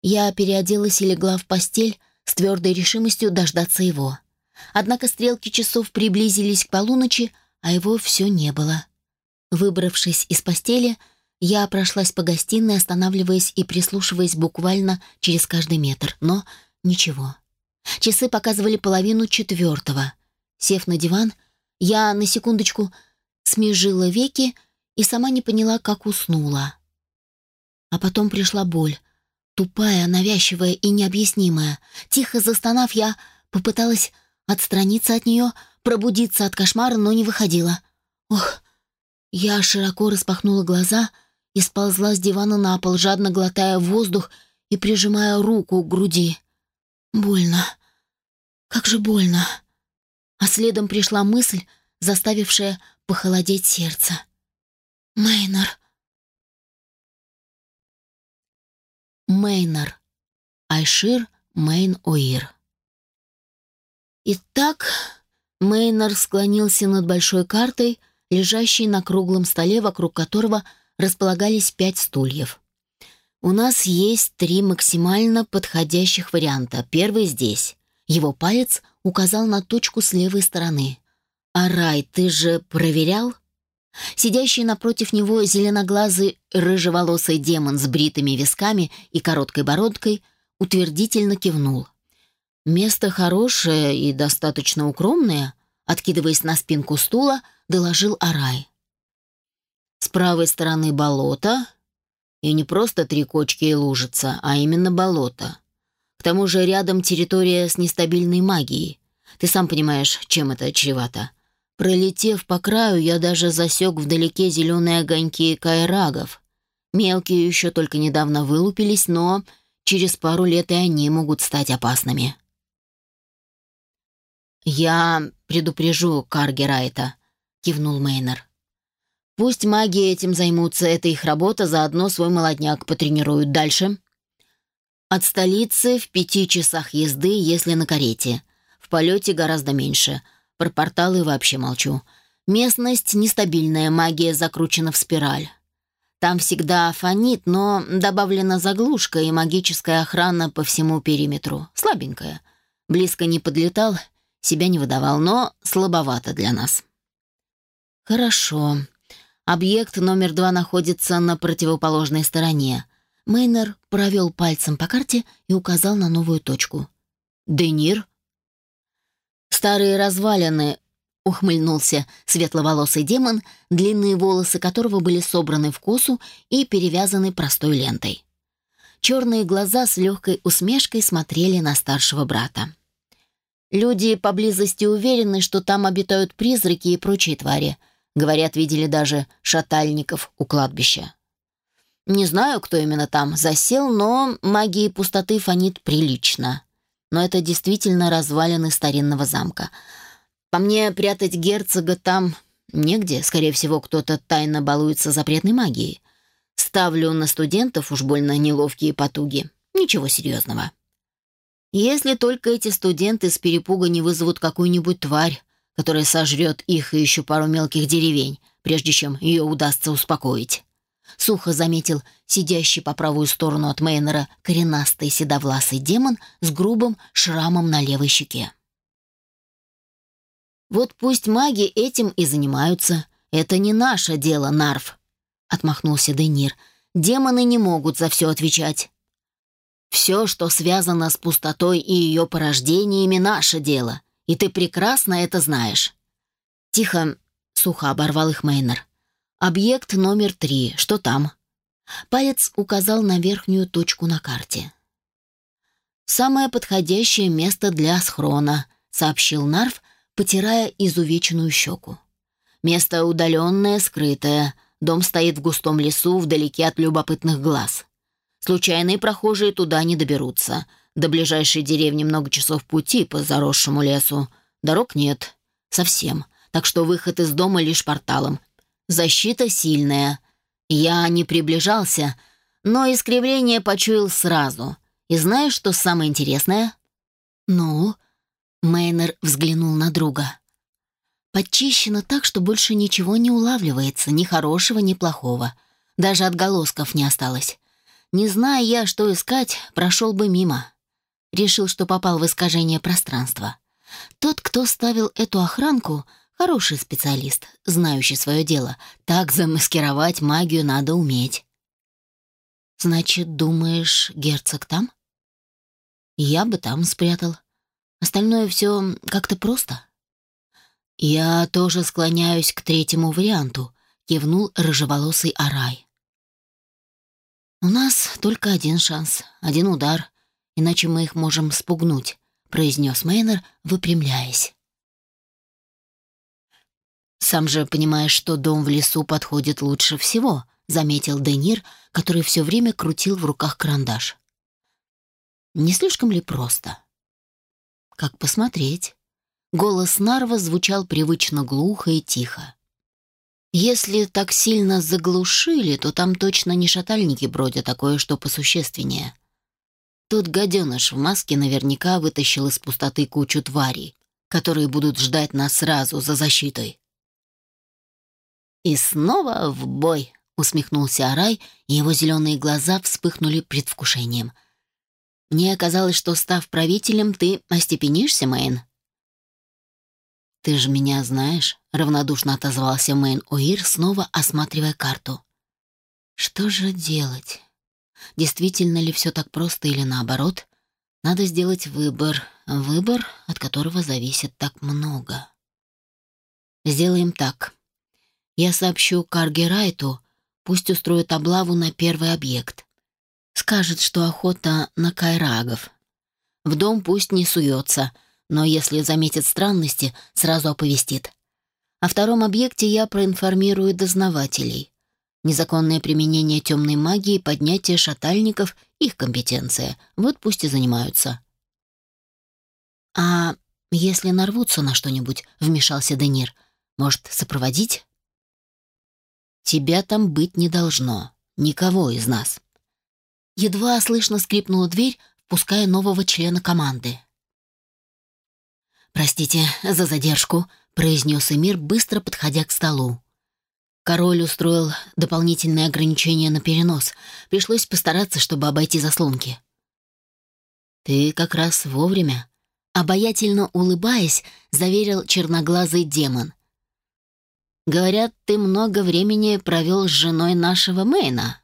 [SPEAKER 1] я переоделась и легла в постель с твердой решимостью дождаться его. Однако стрелки часов приблизились к полуночи, а его все не было. Выбравшись из постели, я прошлась по гостиной, останавливаясь и прислушиваясь буквально через каждый метр, но ничего. Часы показывали половину четвертого. Сев на диван, я на секундочку смежила веки и сама не поняла, как уснула. А потом пришла боль, Тупая, навязчивая и необъяснимая. Тихо застонав, я попыталась отстраниться от нее, пробудиться от кошмара, но не выходила. Ох, я широко распахнула глаза и сползла с дивана на пол, жадно глотая воздух и прижимая руку к груди. Больно. Как же больно. А следом пришла мысль, заставившая похолодеть сердце. Мейнер. Мейнар. Айшир Мейн-Оир. Итак, Мейнар склонился над большой картой, лежащей на круглом столе, вокруг которого располагались пять стульев. У нас есть три максимально подходящих варианта. Первый здесь. Его палец указал на точку с левой стороны. «Арай, ты же проверял?» Сидящий напротив него зеленоглазый рыжеволосый демон с бритыми висками и короткой бородкой утвердительно кивнул. «Место хорошее и достаточно укромное», откидываясь на спинку стула, доложил Арай. «С правой стороны болото, и не просто три кочки и лужица, а именно болото. К тому же рядом территория с нестабильной магией. Ты сам понимаешь, чем это чревато». Пролетев по краю, я даже засек вдалеке зеленые огоньки кайрагов. Мелкие еще только недавно вылупились, но через пару лет и они могут стать опасными. «Я предупрежу Каргерайта», — кивнул Мейнер. «Пусть маги этим займутся, это их работа, заодно свой молодняк потренируют. Дальше». «От столицы в пяти часах езды, если на карете. В полете гораздо меньше. Про порталы вообще молчу. Местность нестабильная, магия закручена в спираль. Там всегда фонит, но добавлена заглушка и магическая охрана по всему периметру. Слабенькая. Близко не подлетал, себя не выдавал, но слабовато для нас. Хорошо. Объект номер два находится на противоположной стороне. Мейнер провел пальцем по карте и указал на новую точку. «Денир?» Старые развалины, ухмыльнулся светловолосый демон, длинные волосы которого были собраны в косу и перевязаны простой лентой. Черные глаза с легкой усмешкой смотрели на старшего брата. Люди поблизости уверены, что там обитают призраки и прочие твари. Говорят, видели даже шатальников у кладбища. Не знаю, кто именно там засел, но магии пустоты фонит прилично но это действительно развалины старинного замка. По мне, прятать герцога там негде. Скорее всего, кто-то тайно балуется запретной магией. Ставлю на студентов уж больно неловкие потуги. Ничего серьезного. Если только эти студенты с перепуга не вызовут какую-нибудь тварь, которая сожрет их и еще пару мелких деревень, прежде чем ее удастся успокоить. Сухо заметил сидящий по правую сторону от Мейнера коренастый седовласый демон с грубым шрамом на левой щеке. «Вот пусть маги этим и занимаются. Это не наше дело, Нарв», — отмахнулся Денир. «Демоны не могут за все отвечать. Все, что связано с пустотой и ее порождениями, наше дело, и ты прекрасно это знаешь». «Тихо», — сухо оборвал их Мейнер. «Объект номер три. Что там?» Палец указал на верхнюю точку на карте. «Самое подходящее место для схрона», — сообщил Нарв, потирая изувеченную щеку. «Место удаленное, скрытое. Дом стоит в густом лесу, вдалеке от любопытных глаз. Случайные прохожие туда не доберутся. До ближайшей деревни много часов пути по заросшему лесу. Дорог нет. Совсем. Так что выход из дома лишь порталом. Защита сильная. Я не приближался, но искривление почуял сразу. И знаешь, что самое интересное? Ну, Мейнер взглянул на друга. Подчищено так, что больше ничего не улавливается, ни хорошего, ни плохого. Даже отголосков не осталось. Не зная я, что искать, прошел бы мимо. Решил, что попал в искажение пространства. Тот, кто ставил эту охранку, хороший специалист, знающий свое дело. Так замаскировать магию надо уметь. «Значит, думаешь, герцог там?» «Я бы там спрятал. Остальное все как-то просто. Я тоже склоняюсь к третьему варианту, кивнул рыжеволосый Арай. У нас только один шанс, один удар, иначе мы их можем спугнуть, произнес Мейнер, выпрямляясь. Сам же понимаешь, что дом в лесу подходит лучше всего, заметил Денир, который все время крутил в руках карандаш. Не слишком ли просто? Как посмотреть? Голос Нарва звучал привычно глухо и тихо. Если так сильно заглушили, то там точно не шатальники бродят, а кое-что посущественнее. Тот гаденыш в маске наверняка вытащил из пустоты кучу тварей, которые будут ждать нас сразу за защитой. «И снова в бой!» — усмехнулся Арай, и его зеленые глаза вспыхнули предвкушением — мне казалось, что, став правителем, ты остепенишься, Мэйн. «Ты же меня знаешь», — равнодушно отозвался Мэйн Оир, снова осматривая карту. «Что же делать? Действительно ли все так просто или наоборот? Надо сделать выбор, выбор, от которого зависит так много». «Сделаем так. Я сообщу Карге Райту, пусть устроит облаву на первый объект. Скажет, что охота на кайрагов. В дом пусть не суется, но если заметит странности, сразу оповестит. О втором объекте я проинформирую дознавателей. Незаконное применение темной магии, поднятие шатальников — их компетенция. Вот пусть и занимаются. «А если нарвутся на что-нибудь?» — вмешался Денир. «Может, сопроводить?» «Тебя там быть не должно. Никого из нас». Едва слышно скрипнула дверь, впуская нового члена команды. «Простите за задержку», — произнес Эмир, быстро подходя к столу. Король устроил дополнительные ограничения на перенос. Пришлось постараться, чтобы обойти заслонки. «Ты как раз вовремя», — обаятельно улыбаясь, заверил черноглазый демон. «Говорят, ты много времени провел с женой нашего Мэйна».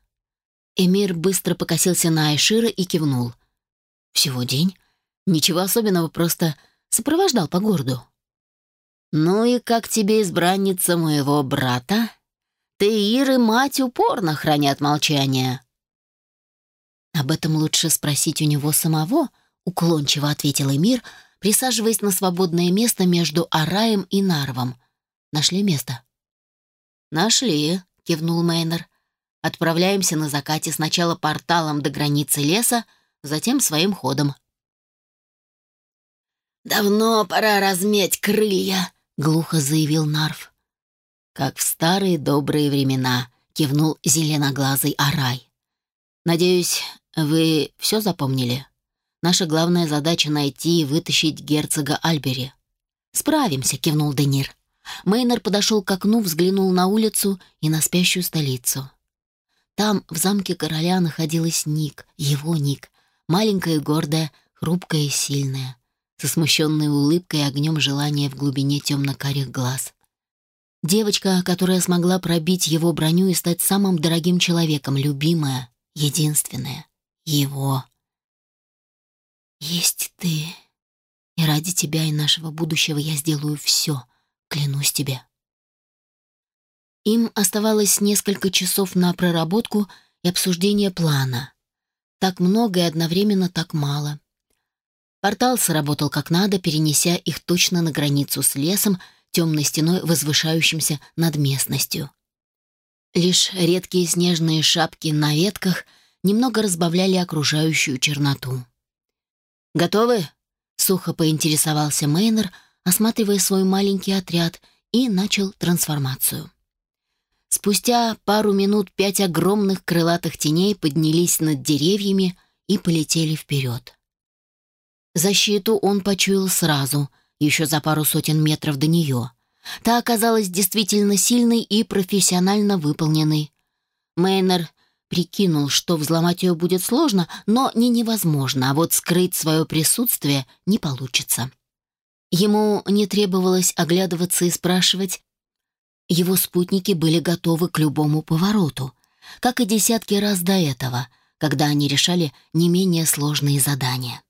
[SPEAKER 1] Эмир быстро покосился на Айшира и кивнул. «Всего день? Ничего особенного, просто сопровождал по городу». «Ну и как тебе избранница моего брата? Ты, Ир и мать упорно хранят молчание». «Об этом лучше спросить у него самого», — уклончиво ответил Эмир, присаживаясь на свободное место между Араем и Нарвом. «Нашли место?» «Нашли», — кивнул Мейнер. Отправляемся на закате сначала порталом до границы леса, затем своим ходом. «Давно пора размять крылья», глухо заявил Нарф. «Как в старые добрые времена», — кивнул зеленоглазый Арай. «Надеюсь, вы все запомнили? Наша главная задача — найти и вытащить герцога Альбери». «Справимся», — кивнул Денир. Мейнер подошел к окну, взглянул на улицу и на спящую столицу. Там, в замке короля, находилась Ник, его Ник, маленькая гордая, хрупкая и сильная, со смущенной улыбкой и огнем желания в глубине темно-карих глаз. Девочка, которая смогла пробить его броню и стать самым дорогим человеком, любимая, единственная, его. «Есть ты, и ради тебя и нашего будущего я сделаю все», Клянусь тебе. Им оставалось несколько часов на проработку и обсуждение плана. Так много и одновременно так мало. Портал сработал как надо, перенеся их точно на границу с лесом, темной стеной, возвышающимся над местностью. Лишь редкие снежные шапки на ветках немного разбавляли окружающую черноту. «Готовы?» — сухо поинтересовался Мейнер — осматривая свой маленький отряд, и начал трансформацию. Спустя пару минут пять огромных крылатых теней поднялись над деревьями и полетели вперед. Защиту он почуял сразу, еще за пару сотен метров до нее. Та оказалась действительно сильной и профессионально выполненной. Мейнер прикинул, что взломать ее будет сложно, но не невозможно, а вот скрыть свое присутствие не получится. Ему не требовалось оглядываться и спрашивать. Его спутники были готовы к любому повороту, как и десятки раз до этого, когда они решали не менее сложные задания.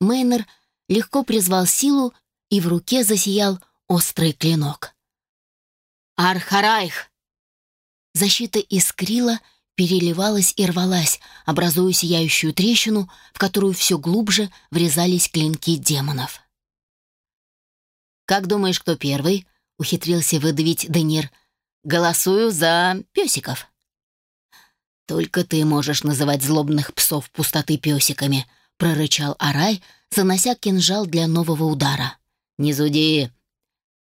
[SPEAKER 1] Мейнер легко призвал силу, и в руке засиял острый клинок. «Архарайх!» Защита искрила, переливалась и рвалась, образуя сияющую трещину, в которую все глубже врезались клинки демонов. «Как думаешь, кто первый?» — ухитрился выдавить Денир. «Голосую за песиков». «Только ты можешь называть злобных псов пустоты песиками», — прорычал Арай, занося кинжал для нового удара. «Не зуди!»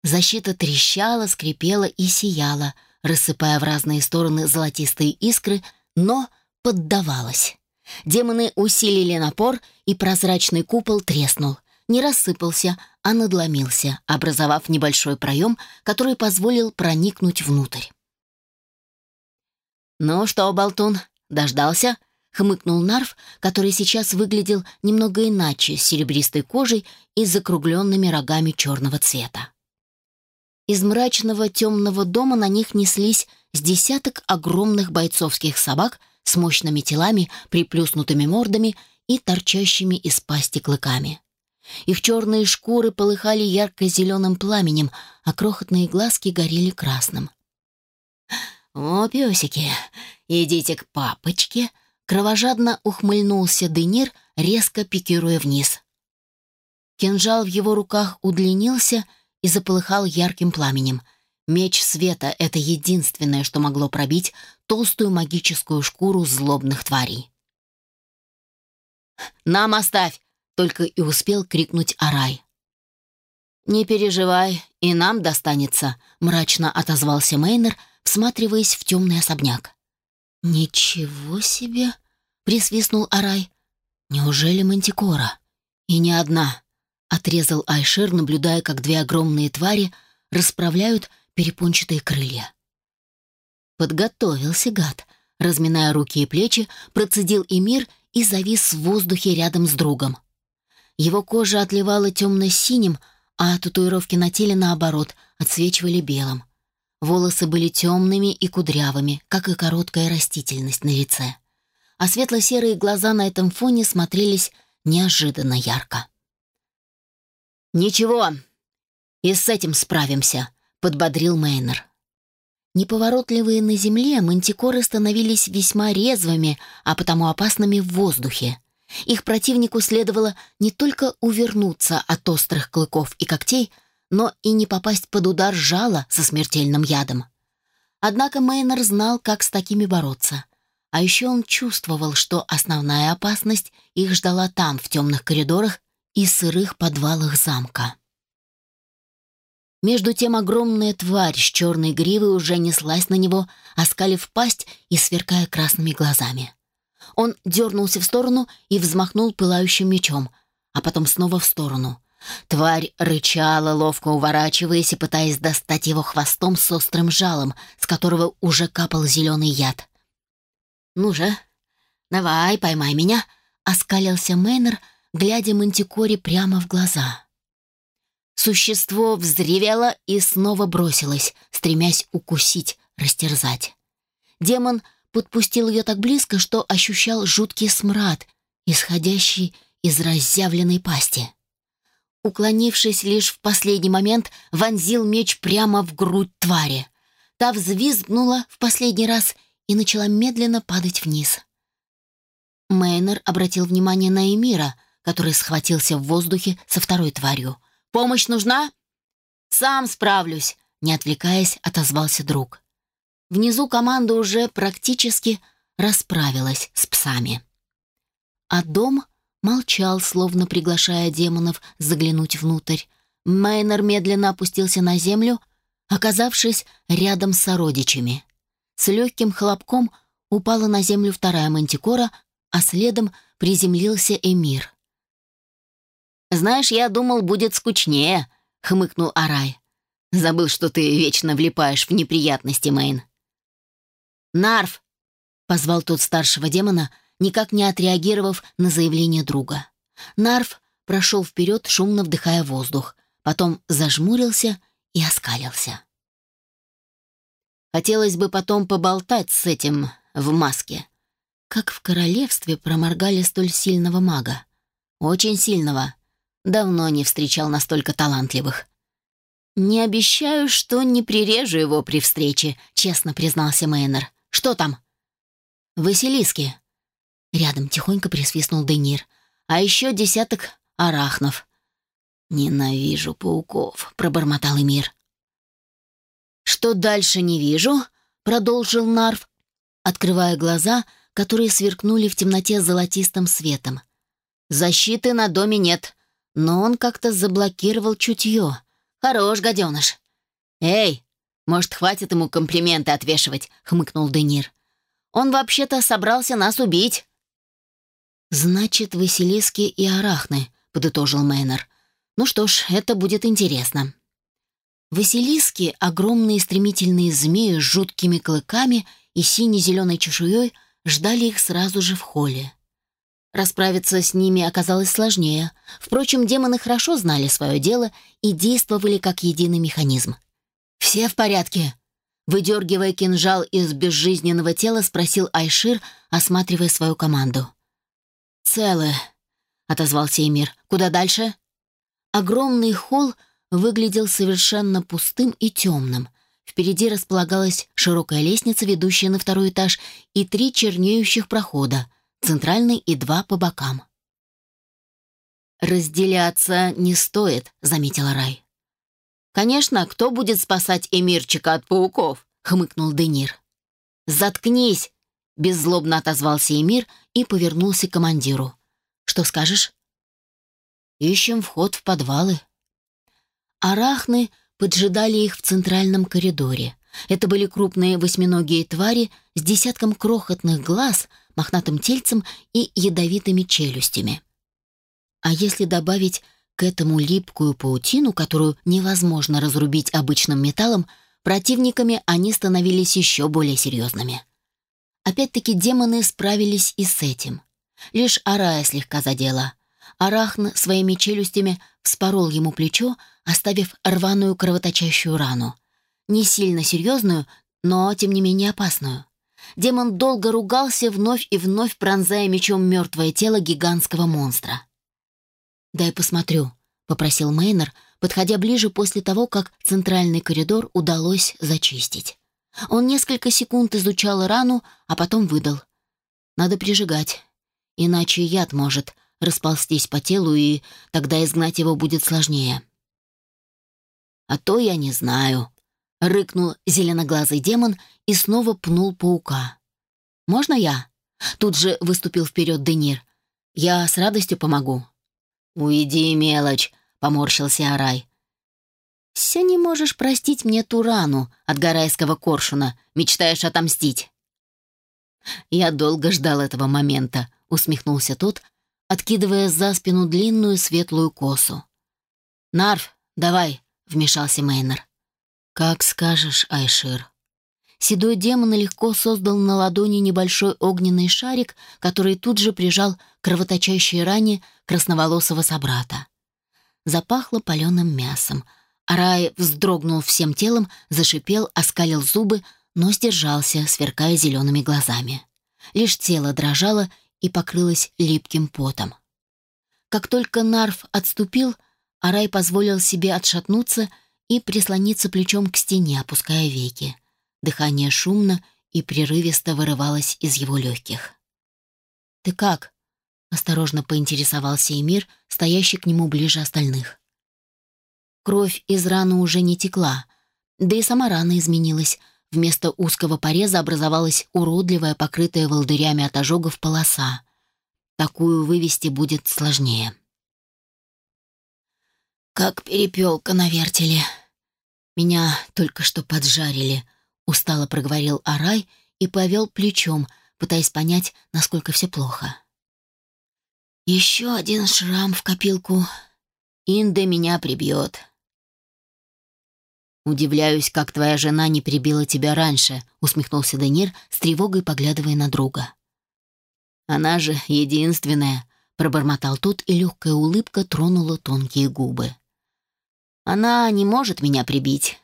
[SPEAKER 1] Защита трещала, скрипела и сияла, рассыпая в разные стороны золотистые искры, но поддавалась. Демоны усилили напор, и прозрачный купол треснул не рассыпался, а надломился, образовав небольшой проем, который позволил проникнуть внутрь. «Ну что, болтун, дождался?» — хмыкнул Нарф, который сейчас выглядел немного иначе, с серебристой кожей и закругленными рогами черного цвета. Из мрачного темного дома на них неслись с десяток огромных бойцовских собак с мощными телами, приплюснутыми мордами и торчащими из пасти клыками. Их черные шкуры полыхали ярко-зеленым пламенем, а крохотные глазки горели красным. «О, песики, идите к папочке!» Кровожадно ухмыльнулся Денир, резко пикируя вниз. Кинжал в его руках удлинился и заполыхал ярким пламенем. Меч света — это единственное, что могло пробить толстую магическую шкуру злобных тварей. «Нам оставь!» только и успел крикнуть Арай. «Не переживай, и нам достанется», — мрачно отозвался Мейнер, всматриваясь в темный особняк. «Ничего себе!» — присвистнул Арай. «Неужели мантикора?» «И не одна», — отрезал Айшир, наблюдая, как две огромные твари расправляют перепончатые крылья. Подготовился гад, разминая руки и плечи, процедил Эмир и завис в воздухе рядом с другом. Его кожа отливала темно-синим, а татуировки на теле, наоборот, отсвечивали белым. Волосы были темными и кудрявыми, как и короткая растительность на лице. А светло-серые глаза на этом фоне смотрелись неожиданно ярко. «Ничего, и с этим справимся», — подбодрил Мейнер. Неповоротливые на земле мантикоры становились весьма резвыми, а потому опасными в воздухе. Их противнику следовало не только увернуться от острых клыков и когтей, но и не попасть под удар жала со смертельным ядом. Однако Мейнер знал, как с такими бороться. А еще он чувствовал, что основная опасность их ждала там, в темных коридорах и сырых подвалах замка. Между тем огромная тварь с черной гривой уже неслась на него, оскалив пасть и сверкая красными глазами. Он дернулся в сторону и взмахнул пылающим мечом, а потом снова в сторону. Тварь рычала, ловко уворачиваясь и пытаясь достать его хвостом с острым жалом, с которого уже капал зеленый яд. «Ну же, давай, поймай меня!» — оскалился Мейнер, глядя Мантикоре прямо в глаза. Существо взревело и снова бросилось, стремясь укусить, растерзать. Демон подпустил ее так близко, что ощущал жуткий смрад, исходящий из разъявленной пасти. Уклонившись лишь в последний момент, вонзил меч прямо в грудь твари. Та взвизгнула в последний раз и начала медленно падать вниз. Мейнер обратил внимание на Эмира, который схватился в воздухе со второй тварью — Помощь нужна?» «Сам справлюсь», — не отвлекаясь, отозвался друг. Внизу команда уже практически расправилась с псами. А дом молчал, словно приглашая демонов заглянуть внутрь. Мейнер медленно опустился на землю, оказавшись рядом с сородичами. С легким хлопком упала на землю вторая мантикора, а следом приземлился Эмир. «Знаешь, я думал, будет скучнее», — хмыкнул Арай. «Забыл, что ты вечно влипаешь в неприятности, Мэйн». «Нарф!» — позвал тот старшего демона, никак не отреагировав на заявление друга. Нарф прошел вперед, шумно вдыхая воздух, потом зажмурился и оскалился. Хотелось бы потом поболтать с этим в маске. Как в королевстве проморгали столь сильного мага. Очень сильного. Давно не встречал настолько талантливых. «Не обещаю, что не прирежу его при встрече», — честно признался Мейнер. «Что там?» «Василиски». Рядом тихонько присвистнул Денир. «А еще десяток арахнов». «Ненавижу пауков», — пробормотал Эмир. «Что дальше не вижу?» — продолжил Нарв, открывая глаза, которые сверкнули в темноте золотистым светом. «Защиты на доме нет но он как-то заблокировал чутье. Хорош, гаденыш. «Эй, может, хватит ему комплименты отвешивать?» — хмыкнул Денир. «Он вообще-то собрался нас убить». «Значит, Василиски и Арахны», — подытожил Мейнер. «Ну что ж, это будет интересно». Василиски, огромные стремительные змеи с жуткими клыками и сине-зеленой чешуей, ждали их сразу же в холле. Расправиться с ними оказалось сложнее. Впрочем, демоны хорошо знали свое дело и действовали как единый механизм. «Все в порядке?» Выдергивая кинжал из безжизненного тела, спросил Айшир, осматривая свою команду. «Целы», — отозвался Эмир. «Куда дальше?» Огромный холл выглядел совершенно пустым и темным. Впереди располагалась широкая лестница, ведущая на второй этаж, и три чернеющих прохода — центральный и два по бокам. «Разделяться не стоит», — заметила Рай. «Конечно, кто будет спасать Эмирчика от пауков?» — хмыкнул Денир. «Заткнись!» — беззлобно отозвался Эмир и повернулся к командиру. «Что скажешь?» «Ищем вход в подвалы». Арахны поджидали их в центральном коридоре. Это были крупные восьминогие твари с десятком крохотных глаз — мохнатым тельцем и ядовитыми челюстями. А если добавить к этому липкую паутину, которую невозможно разрубить обычным металлом, противниками они становились еще более серьезными. Опять-таки демоны справились и с этим. Лишь Арая слегка задела. Арахн своими челюстями вспорол ему плечо, оставив рваную кровоточащую рану. Не сильно серьезную, но, тем не менее, опасную. Демон долго ругался, вновь и вновь пронзая мечом мертвое тело гигантского монстра. «Дай посмотрю», — попросил Мейнер, подходя ближе после того, как центральный коридор удалось зачистить. Он несколько секунд изучал рану, а потом выдал. «Надо прижигать, иначе яд может расползтись по телу, и тогда изгнать его будет сложнее». «А то я не знаю», — рыкнул зеленоглазый демон и снова пнул паука. «Можно я?» Тут же выступил вперед Денир. «Я с радостью помогу». «Уйди, мелочь», — поморщился Арай. Все не можешь простить мне ту рану от гарайского коршуна, мечтаешь отомстить. Я долго ждал этого момента, усмехнулся тот, откидывая за спину длинную светлую косу. «Нарф, давай!» — вмешался Мейнер. «Как скажешь, Айшир». Седой демон легко создал на ладони небольшой огненный шарик, который тут же прижал кровоточащей ране красноволосого собрата. Запахло паленым мясом. Арай вздрогнул всем телом, зашипел, оскалил зубы, но сдержался, сверкая зелеными глазами. Лишь тело дрожало и покрылось липким потом. Как только Нарф отступил, Арай позволил себе отшатнуться и прислониться плечом к стене, опуская веки. Дыхание шумно и прерывисто вырывалось из его легких. «Ты как?» — осторожно поинтересовался Эмир, стоящий к нему ближе остальных. Кровь из раны уже не текла, да и сама рана изменилась. Вместо узкого пореза образовалась уродливая, покрытая волдырями от ожогов полоса. Такую вывести будет сложнее. «Как перепелка на вертеле. Меня только что поджарили», — устало проговорил Арай и повел плечом, пытаясь понять, насколько все плохо. «Еще один шрам в копилку. Инда меня прибьет». «Удивляюсь, как твоя жена не прибила тебя раньше», — усмехнулся Денир, с тревогой поглядывая на друга. «Она же единственная», — пробормотал тот, и легкая улыбка тронула тонкие губы. Она не может меня прибить,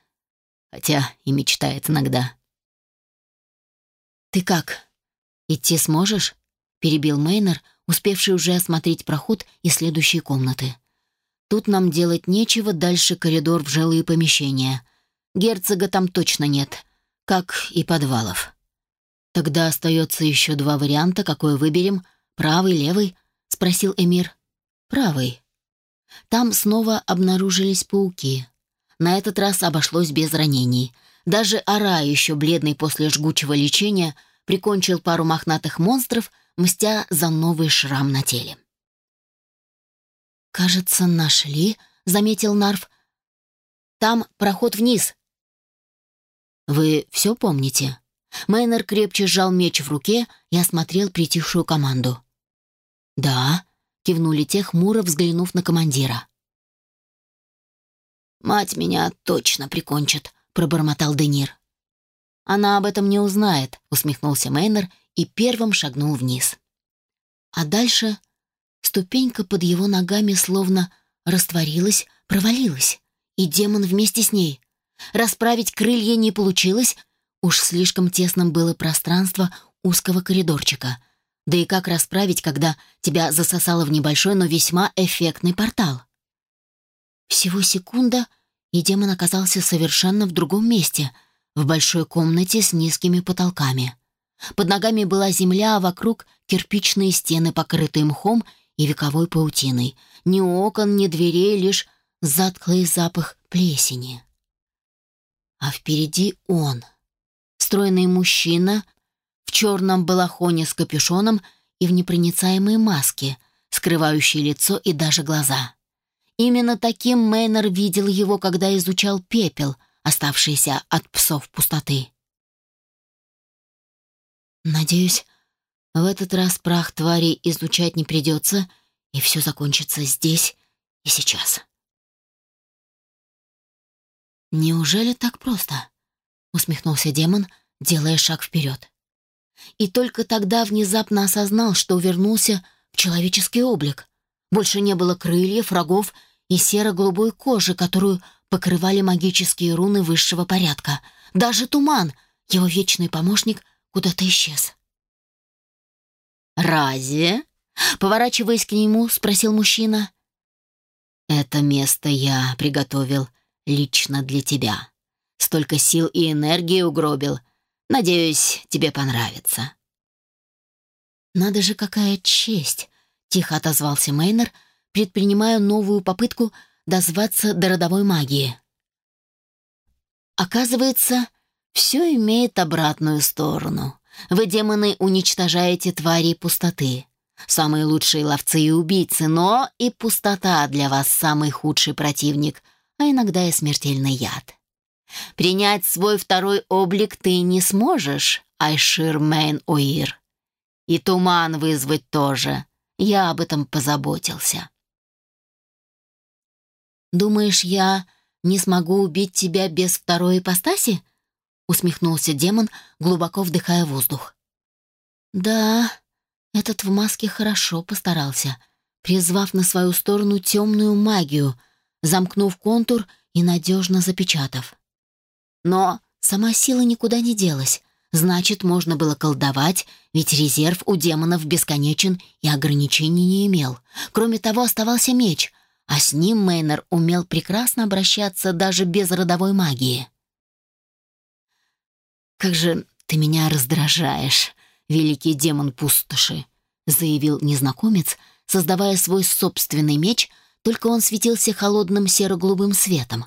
[SPEAKER 1] хотя и мечтает иногда. «Ты как? Идти сможешь?» — перебил Мейнер, успевший уже осмотреть проход и следующие комнаты. «Тут нам делать нечего, дальше коридор в жилые помещения. Герцога там точно нет, как и подвалов. Тогда остается еще два варианта, какой выберем, правый, левый?» — спросил Эмир. «Правый», там снова обнаружились пауки. На этот раз обошлось без ранений. Даже Ара, еще бледный после жгучего лечения, прикончил пару мохнатых монстров, мстя за новый шрам на теле. «Кажется, нашли», — заметил Нарф. «Там проход вниз». «Вы все помните?» Мейнер крепче сжал меч в руке и осмотрел притихшую команду. «Да», кивнули те, хмуро взглянув на командира. «Мать меня точно прикончит», — пробормотал Денир. «Она об этом не узнает», — усмехнулся Мейнер и первым шагнул вниз. А дальше ступенька под его ногами словно растворилась, провалилась, и демон вместе с ней. Расправить крылья не получилось, уж слишком тесным было пространство узкого коридорчика — да и как расправить, когда тебя засосало в небольшой, но весьма эффектный портал? Всего секунда, и демон оказался совершенно в другом месте, в большой комнате с низкими потолками. Под ногами была земля, а вокруг кирпичные стены, покрытые мхом и вековой паутиной. Ни окон, ни дверей, лишь затхлый запах плесени. А впереди он. Стройный мужчина черном балахоне с капюшоном и в непроницаемой маске, скрывающей лицо и даже глаза. Именно таким Мейнер видел его, когда изучал пепел, оставшийся от псов пустоты. «Надеюсь, в этот раз прах твари изучать не придется, и все закончится здесь и сейчас». «Неужели так просто?» — усмехнулся демон, делая шаг вперед и только тогда внезапно осознал, что вернулся в человеческий облик. Больше не было крыльев, рогов и серо-голубой кожи, которую покрывали магические руны высшего порядка. Даже туман, его вечный помощник, куда-то исчез. «Разве?» — поворачиваясь к нему, спросил мужчина. «Это место я приготовил лично для тебя. Столько сил и энергии угробил — Надеюсь, тебе понравится». «Надо же, какая честь!» — тихо отозвался Мейнер, предпринимая новую попытку дозваться до родовой магии. Оказывается, все имеет обратную сторону. Вы, демоны, уничтожаете твари пустоты. Самые лучшие ловцы и убийцы, но и пустота для вас самый худший противник. А иногда и смертельный яд. Принять свой второй облик ты не сможешь, Айшир Мейн Оир. И туман вызвать тоже. Я об этом позаботился. «Думаешь, я не смогу убить тебя без второй ипостаси?» усмехнулся демон, глубоко вдыхая воздух. «Да, этот в маске хорошо постарался, призвав на свою сторону темную магию, замкнув контур и надежно запечатав. Но сама сила никуда не делась, значит, можно было колдовать, ведь резерв у демонов бесконечен и ограничений не имел. Кроме того, оставался меч — а с ним Мейнер умел прекрасно обращаться даже без родовой магии. «Как же ты меня раздражаешь, великий демон пустоши», заявил незнакомец, создавая свой собственный меч, только он светился холодным серо-голубым светом.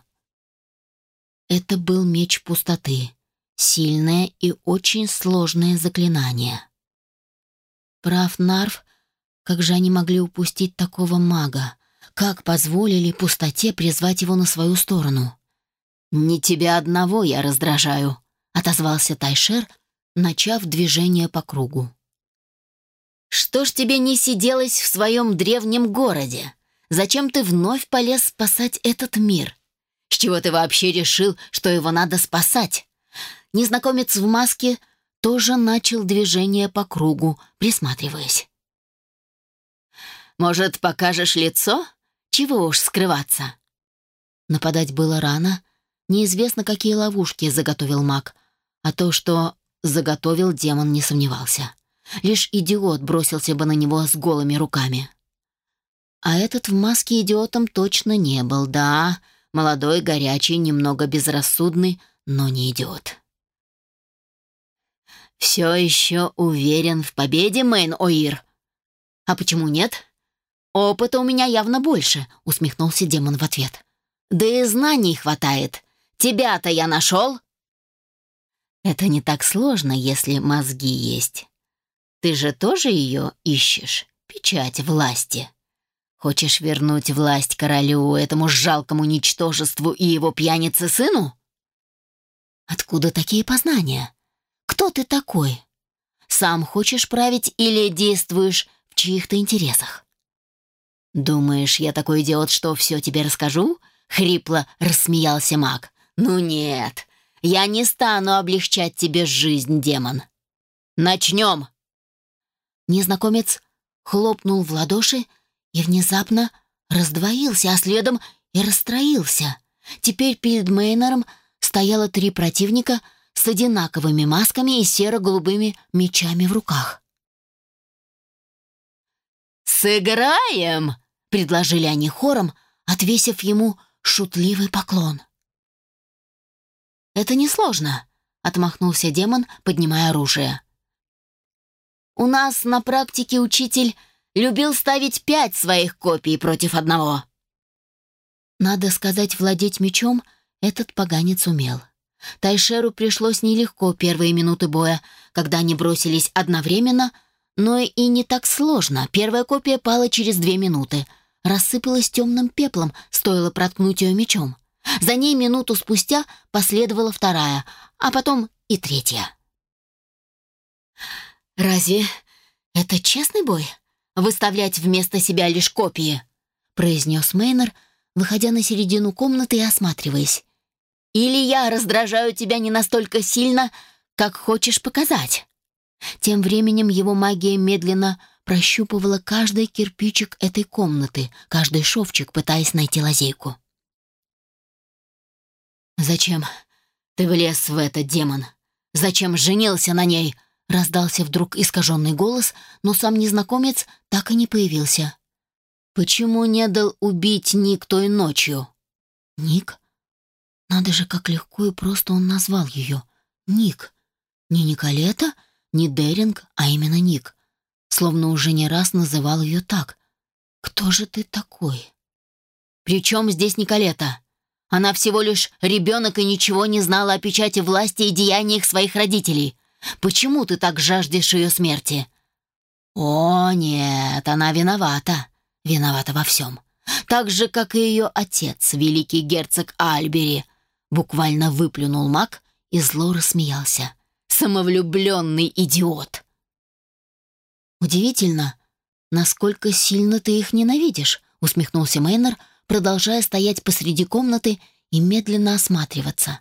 [SPEAKER 1] Это был меч пустоты, сильное и очень сложное заклинание. Прав Нарв, как же они могли упустить такого мага? Как позволили пустоте призвать его на свою сторону? «Не тебя одного я раздражаю», — отозвался Тайшер, начав движение по кругу. «Что ж тебе не сиделось в своем древнем городе? Зачем ты вновь полез спасать этот мир? С чего ты вообще решил, что его надо спасать?» Незнакомец в маске тоже начал движение по кругу, присматриваясь. «Может, покажешь лицо?» Чего уж скрываться. Нападать было рано. Неизвестно, какие ловушки заготовил маг. А то, что заготовил, демон не сомневался. Лишь идиот бросился бы на него с голыми руками. А этот в маске идиотом точно не был, да. Молодой, горячий, немного безрассудный, но не идиот. «Все еще уверен в победе, Мэн Оир?» «А почему нет?» «Опыта у меня явно больше», — усмехнулся демон в ответ. «Да и знаний хватает. Тебя-то я нашел». «Это не так сложно, если мозги есть. Ты же тоже ее ищешь, печать власти. Хочешь вернуть власть королю, этому жалкому ничтожеству и его пьянице-сыну?» «Откуда такие познания? Кто ты такой? Сам хочешь править или действуешь в чьих-то интересах?» «Думаешь, я такой идиот, что все тебе расскажу?» — хрипло рассмеялся маг. «Ну нет, я не стану облегчать тебе жизнь, демон. Начнем!» Незнакомец хлопнул в ладоши и внезапно раздвоился, а следом и расстроился. Теперь перед Мейнером стояло три противника с одинаковыми масками и серо-голубыми мечами в руках. «Сыграем!» — предложили они хором, отвесив ему шутливый поклон. «Это несложно», — отмахнулся демон, поднимая оружие. «У нас на практике учитель любил ставить пять своих копий против одного». Надо сказать, владеть мечом этот поганец умел. Тайшеру пришлось нелегко первые минуты боя, когда они бросились одновременно — но и не так сложно. Первая копия пала через две минуты. Рассыпалась темным пеплом, стоило проткнуть ее мечом. За ней минуту спустя последовала вторая, а потом и третья. «Разве это честный бой? Выставлять вместо себя лишь копии?» произнес Мейнер, выходя на середину комнаты и осматриваясь. «Или я раздражаю тебя не настолько сильно, как хочешь показать?» Тем временем его магия медленно прощупывала каждый кирпичик этой комнаты, каждый шовчик, пытаясь найти лазейку. «Зачем ты влез в это, демон? Зачем женился на ней?» Раздался вдруг искаженный голос, но сам незнакомец так и не появился. «Почему не дал убить Ник той ночью?» «Ник? Надо же, как легко и просто он назвал ее. Ник. Не Николета?» Не Деринг, а именно Ник. Словно уже не раз называл ее так. «Кто же ты такой?» «При чем здесь Николета? Она всего лишь ребенок и ничего не знала о печати власти и деяниях своих родителей. Почему ты так жаждешь ее смерти?» «О, нет, она виновата. Виновата во всем. так же, как и ее отец, великий герцог Альбери, буквально выплюнул маг и зло рассмеялся. Самовлюбленный идиот! Удивительно, насколько сильно ты их ненавидишь, усмехнулся Мейнер, продолжая стоять посреди комнаты и медленно осматриваться.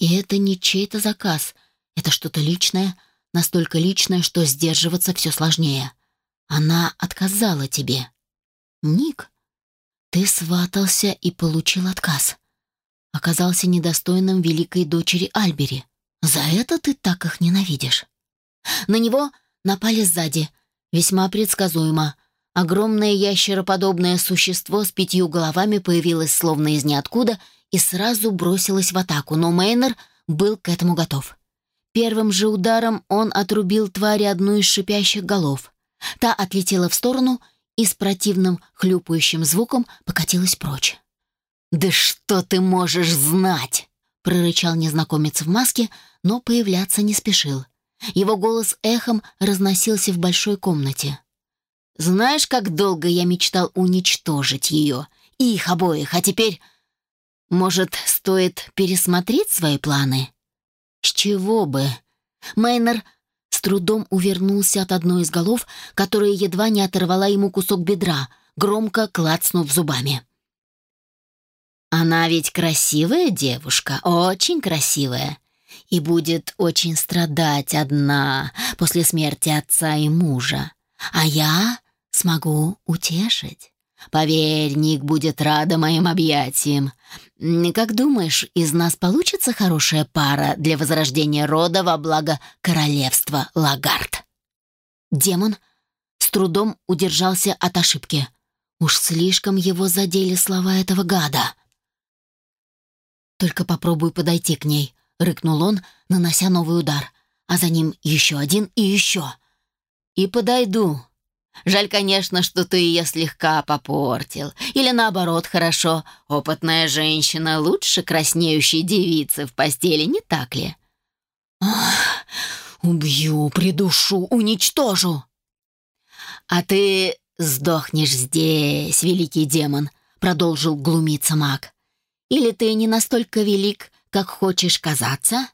[SPEAKER 1] И это не чей-то заказ, это что-то личное, настолько личное, что сдерживаться все сложнее. Она отказала тебе. Ник, ты сватался и получил отказ. Оказался недостойным великой дочери Альбери. За это ты так их ненавидишь. На него напали сзади, весьма предсказуемо. Огромное ящероподобное существо с пятью головами появилось словно из ниоткуда и сразу бросилось в атаку, но Мейнер был к этому готов. Первым же ударом он отрубил твари одну из шипящих голов. Та отлетела в сторону и с противным хлюпающим звуком покатилась прочь. «Да что ты можешь знать?» — прорычал незнакомец в маске, но появляться не спешил. Его голос эхом разносился в большой комнате. «Знаешь, как долго я мечтал уничтожить ее, и их обоих, а теперь может, стоит пересмотреть свои планы? С чего бы? Мейнер с трудом увернулся от одной из голов, которая едва не оторвала ему кусок бедра, громко клацнув зубами. Она ведь красивая девушка, очень красивая, и будет очень страдать одна после смерти отца и мужа. А я смогу утешить. Поверь, Ник будет рада моим объятиям. Как думаешь, из нас получится хорошая пара для возрождения рода во благо королевства Лагард?» Демон с трудом удержался от ошибки. Уж слишком его задели слова этого гада. «Только попробуй подойти к ней», — рыкнул он, нанося новый удар, а за ним еще один и еще. «И подойду», Жаль, конечно, что ты ее слегка попортил. Или наоборот, хорошо. Опытная женщина лучше краснеющей девицы в постели, не так ли? Ах, убью, придушу, уничтожу. А ты сдохнешь здесь, великий демон, продолжил глумиться маг. Или ты не настолько велик, как хочешь казаться?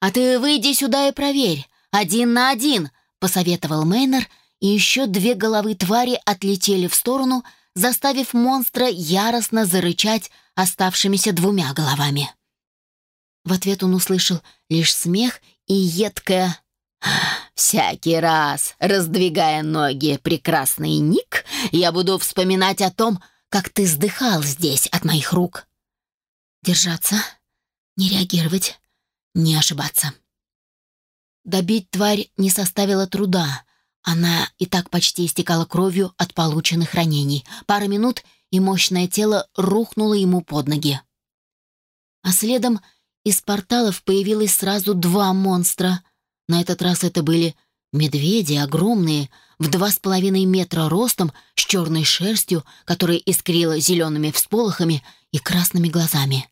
[SPEAKER 1] А ты выйди сюда и проверь, один на один, посоветовал Мейнер, — и еще две головы твари отлетели в сторону, заставив монстра яростно зарычать оставшимися двумя головами. В ответ он услышал лишь смех и едкое «Всякий раз, раздвигая ноги, прекрасный Ник, я буду вспоминать о том, как ты сдыхал здесь от моих рук». Держаться, не реагировать, не ошибаться. Добить тварь не составило труда, она и так почти истекала кровью от полученных ранений. Пара минут, и мощное тело рухнуло ему под ноги. А следом из порталов появилось сразу два монстра. На этот раз это были медведи огромные, в два с половиной метра ростом, с черной шерстью, которая искрила зелеными всполохами и красными глазами.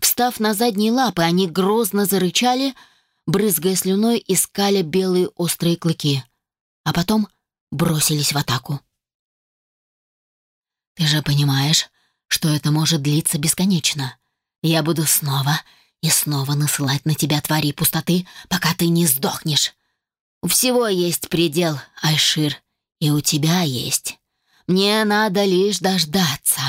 [SPEAKER 1] Встав на задние лапы, они грозно зарычали, брызгая слюной, искали белые острые клыки — а потом бросились в атаку. «Ты же понимаешь, что это может длиться бесконечно. Я буду снова и снова насылать на тебя твари пустоты, пока ты не сдохнешь. У всего есть предел, Айшир, и у тебя есть. Мне надо лишь дождаться».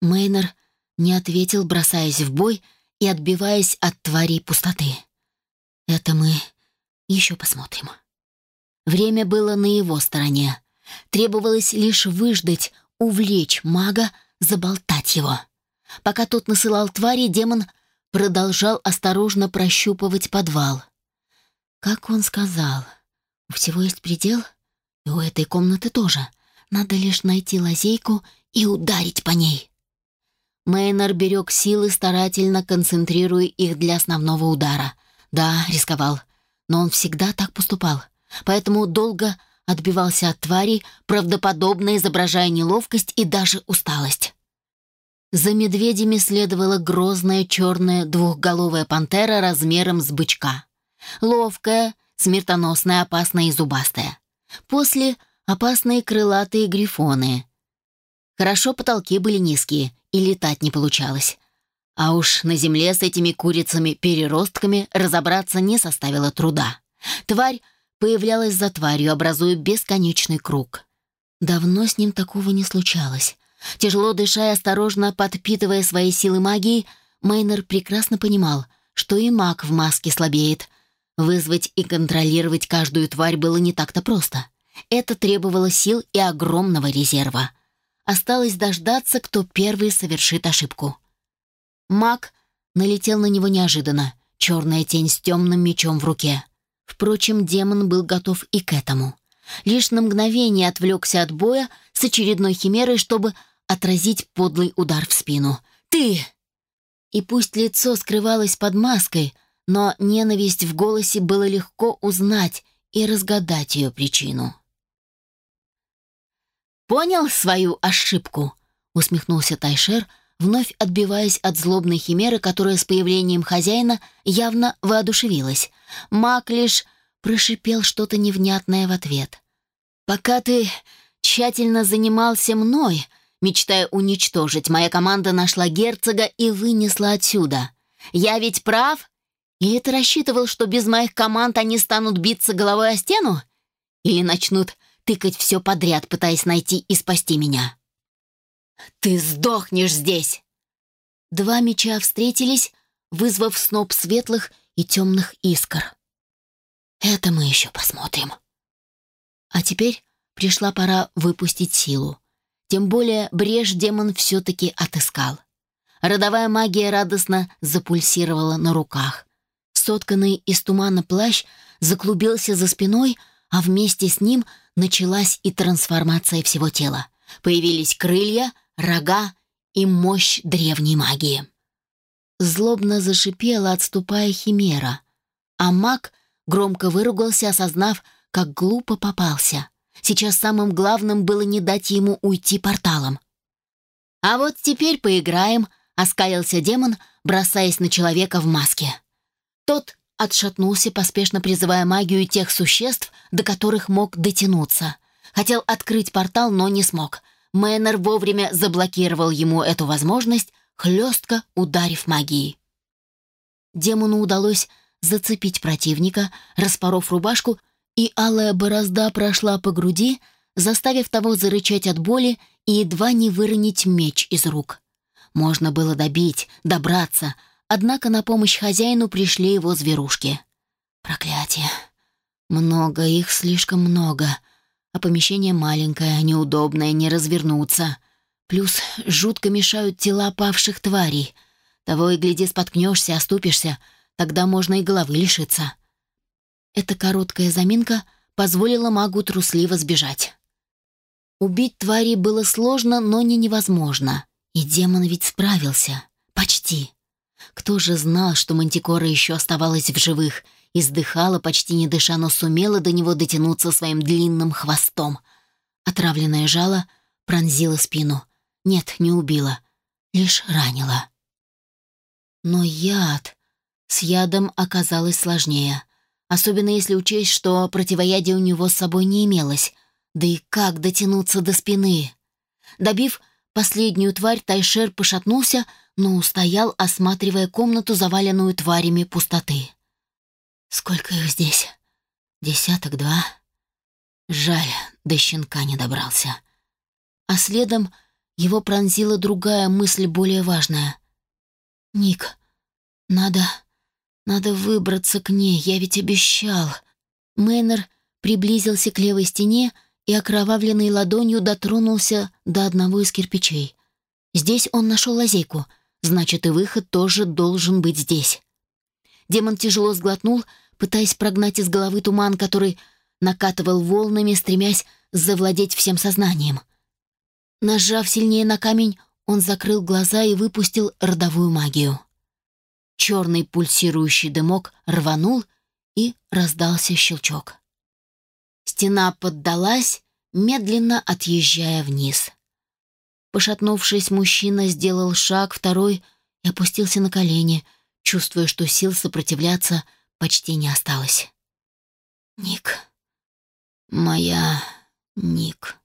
[SPEAKER 1] Мейнер не ответил, бросаясь в бой и отбиваясь от тварей пустоты. «Это мы еще посмотрим». Время было на его стороне. Требовалось лишь выждать, увлечь мага, заболтать его. Пока тот насылал твари, демон продолжал осторожно прощупывать подвал. Как он сказал, у всего есть предел, и у этой комнаты тоже. Надо лишь найти лазейку и ударить по ней. Мейнер берег силы, старательно концентрируя их для основного удара. Да, рисковал, но он всегда так поступал — поэтому долго отбивался от тварей, правдоподобно изображая неловкость и даже усталость. За медведями следовала грозная черная двухголовая пантера размером с бычка. Ловкая, смертоносная, опасная и зубастая. После опасные крылатые грифоны. Хорошо потолки были низкие, и летать не получалось. А уж на земле с этими курицами-переростками разобраться не составило труда. Тварь появлялась за тварью, образуя бесконечный круг. Давно с ним такого не случалось. Тяжело дыша и осторожно подпитывая свои силы магии, Мейнер прекрасно понимал, что и маг в маске слабеет. Вызвать и контролировать каждую тварь было не так-то просто. Это требовало сил и огромного резерва. Осталось дождаться, кто первый совершит ошибку. Маг налетел на него неожиданно, черная тень с темным мечом в руке. Впрочем, демон был готов и к этому. Лишь на мгновение отвлекся от боя с очередной химерой, чтобы отразить подлый удар в спину. «Ты!» И пусть лицо скрывалось под маской, но ненависть в голосе было легко узнать и разгадать ее причину. «Понял свою ошибку?» — усмехнулся Тайшер, вновь отбиваясь от злобной химеры, которая с появлением хозяина явно воодушевилась. Маг лишь прошипел что-то невнятное в ответ. «Пока ты тщательно занимался мной, мечтая уничтожить, моя команда нашла герцога и вынесла отсюда. Я ведь прав? Или ты рассчитывал, что без моих команд они станут биться головой о стену? Или начнут тыкать все подряд, пытаясь найти и спасти меня?» «Ты сдохнешь здесь!» Два меча встретились, вызвав сноп светлых и темных искр. «Это мы еще посмотрим». А теперь пришла пора выпустить силу. Тем более брешь демон все-таки отыскал. Родовая магия радостно запульсировала на руках. Сотканный из тумана плащ заклубился за спиной, а вместе с ним началась и трансформация всего тела. Появились крылья — рога и мощь древней магии. Злобно зашипела, отступая химера, а маг громко выругался, осознав, как глупо попался. Сейчас самым главным было не дать ему уйти порталом. «А вот теперь поиграем», — оскалился демон, бросаясь на человека в маске. Тот отшатнулся, поспешно призывая магию тех существ, до которых мог дотянуться. Хотел открыть портал, но не смог — Мэннер вовремя заблокировал ему эту возможность, хлестко ударив магией. Демону удалось зацепить противника, распоров рубашку, и алая борозда прошла по груди, заставив того зарычать от боли и едва не выронить меч из рук. Можно было добить, добраться, однако на помощь хозяину пришли его зверушки. Проклятие. Много их, слишком много — а помещение маленькое, неудобное, не развернуться. Плюс жутко мешают тела павших тварей. Того и гляди, споткнешься, оступишься, тогда можно и головы лишиться. Эта короткая заминка позволила магу трусливо сбежать. Убить тварей было сложно, но не невозможно. И демон ведь справился. Почти. Кто же знал, что Мантикора еще оставалась в живых, Издыхала, почти не дыша, но сумела до него дотянуться своим длинным хвостом. Отравленное жало пронзило спину. Нет, не убило, лишь ранило. Но яд... С ядом оказалось сложнее. Особенно если учесть, что противоядия у него с собой не имелось. Да и как дотянуться до спины? Добив последнюю тварь, Тайшер пошатнулся, но устоял, осматривая комнату, заваленную тварями пустоты. Сколько их здесь? Десяток, два? Жаль, до щенка не добрался. А следом его пронзила другая мысль, более важная. «Ник, надо... надо выбраться к ней, я ведь обещал». Мейнер приблизился к левой стене и окровавленной ладонью дотронулся до одного из кирпичей. Здесь он нашел лазейку, значит, и выход тоже должен быть здесь. Демон тяжело сглотнул, пытаясь прогнать из головы туман, который накатывал волнами, стремясь завладеть всем сознанием. Нажав сильнее на камень, он закрыл глаза и выпустил родовую магию. Черный пульсирующий дымок рванул, и раздался щелчок. Стена поддалась, медленно отъезжая вниз. Пошатнувшись, мужчина сделал шаг, второй и опустился на колени, чувствуя, что сил сопротивляться почти не осталось. «Ник, моя Ник.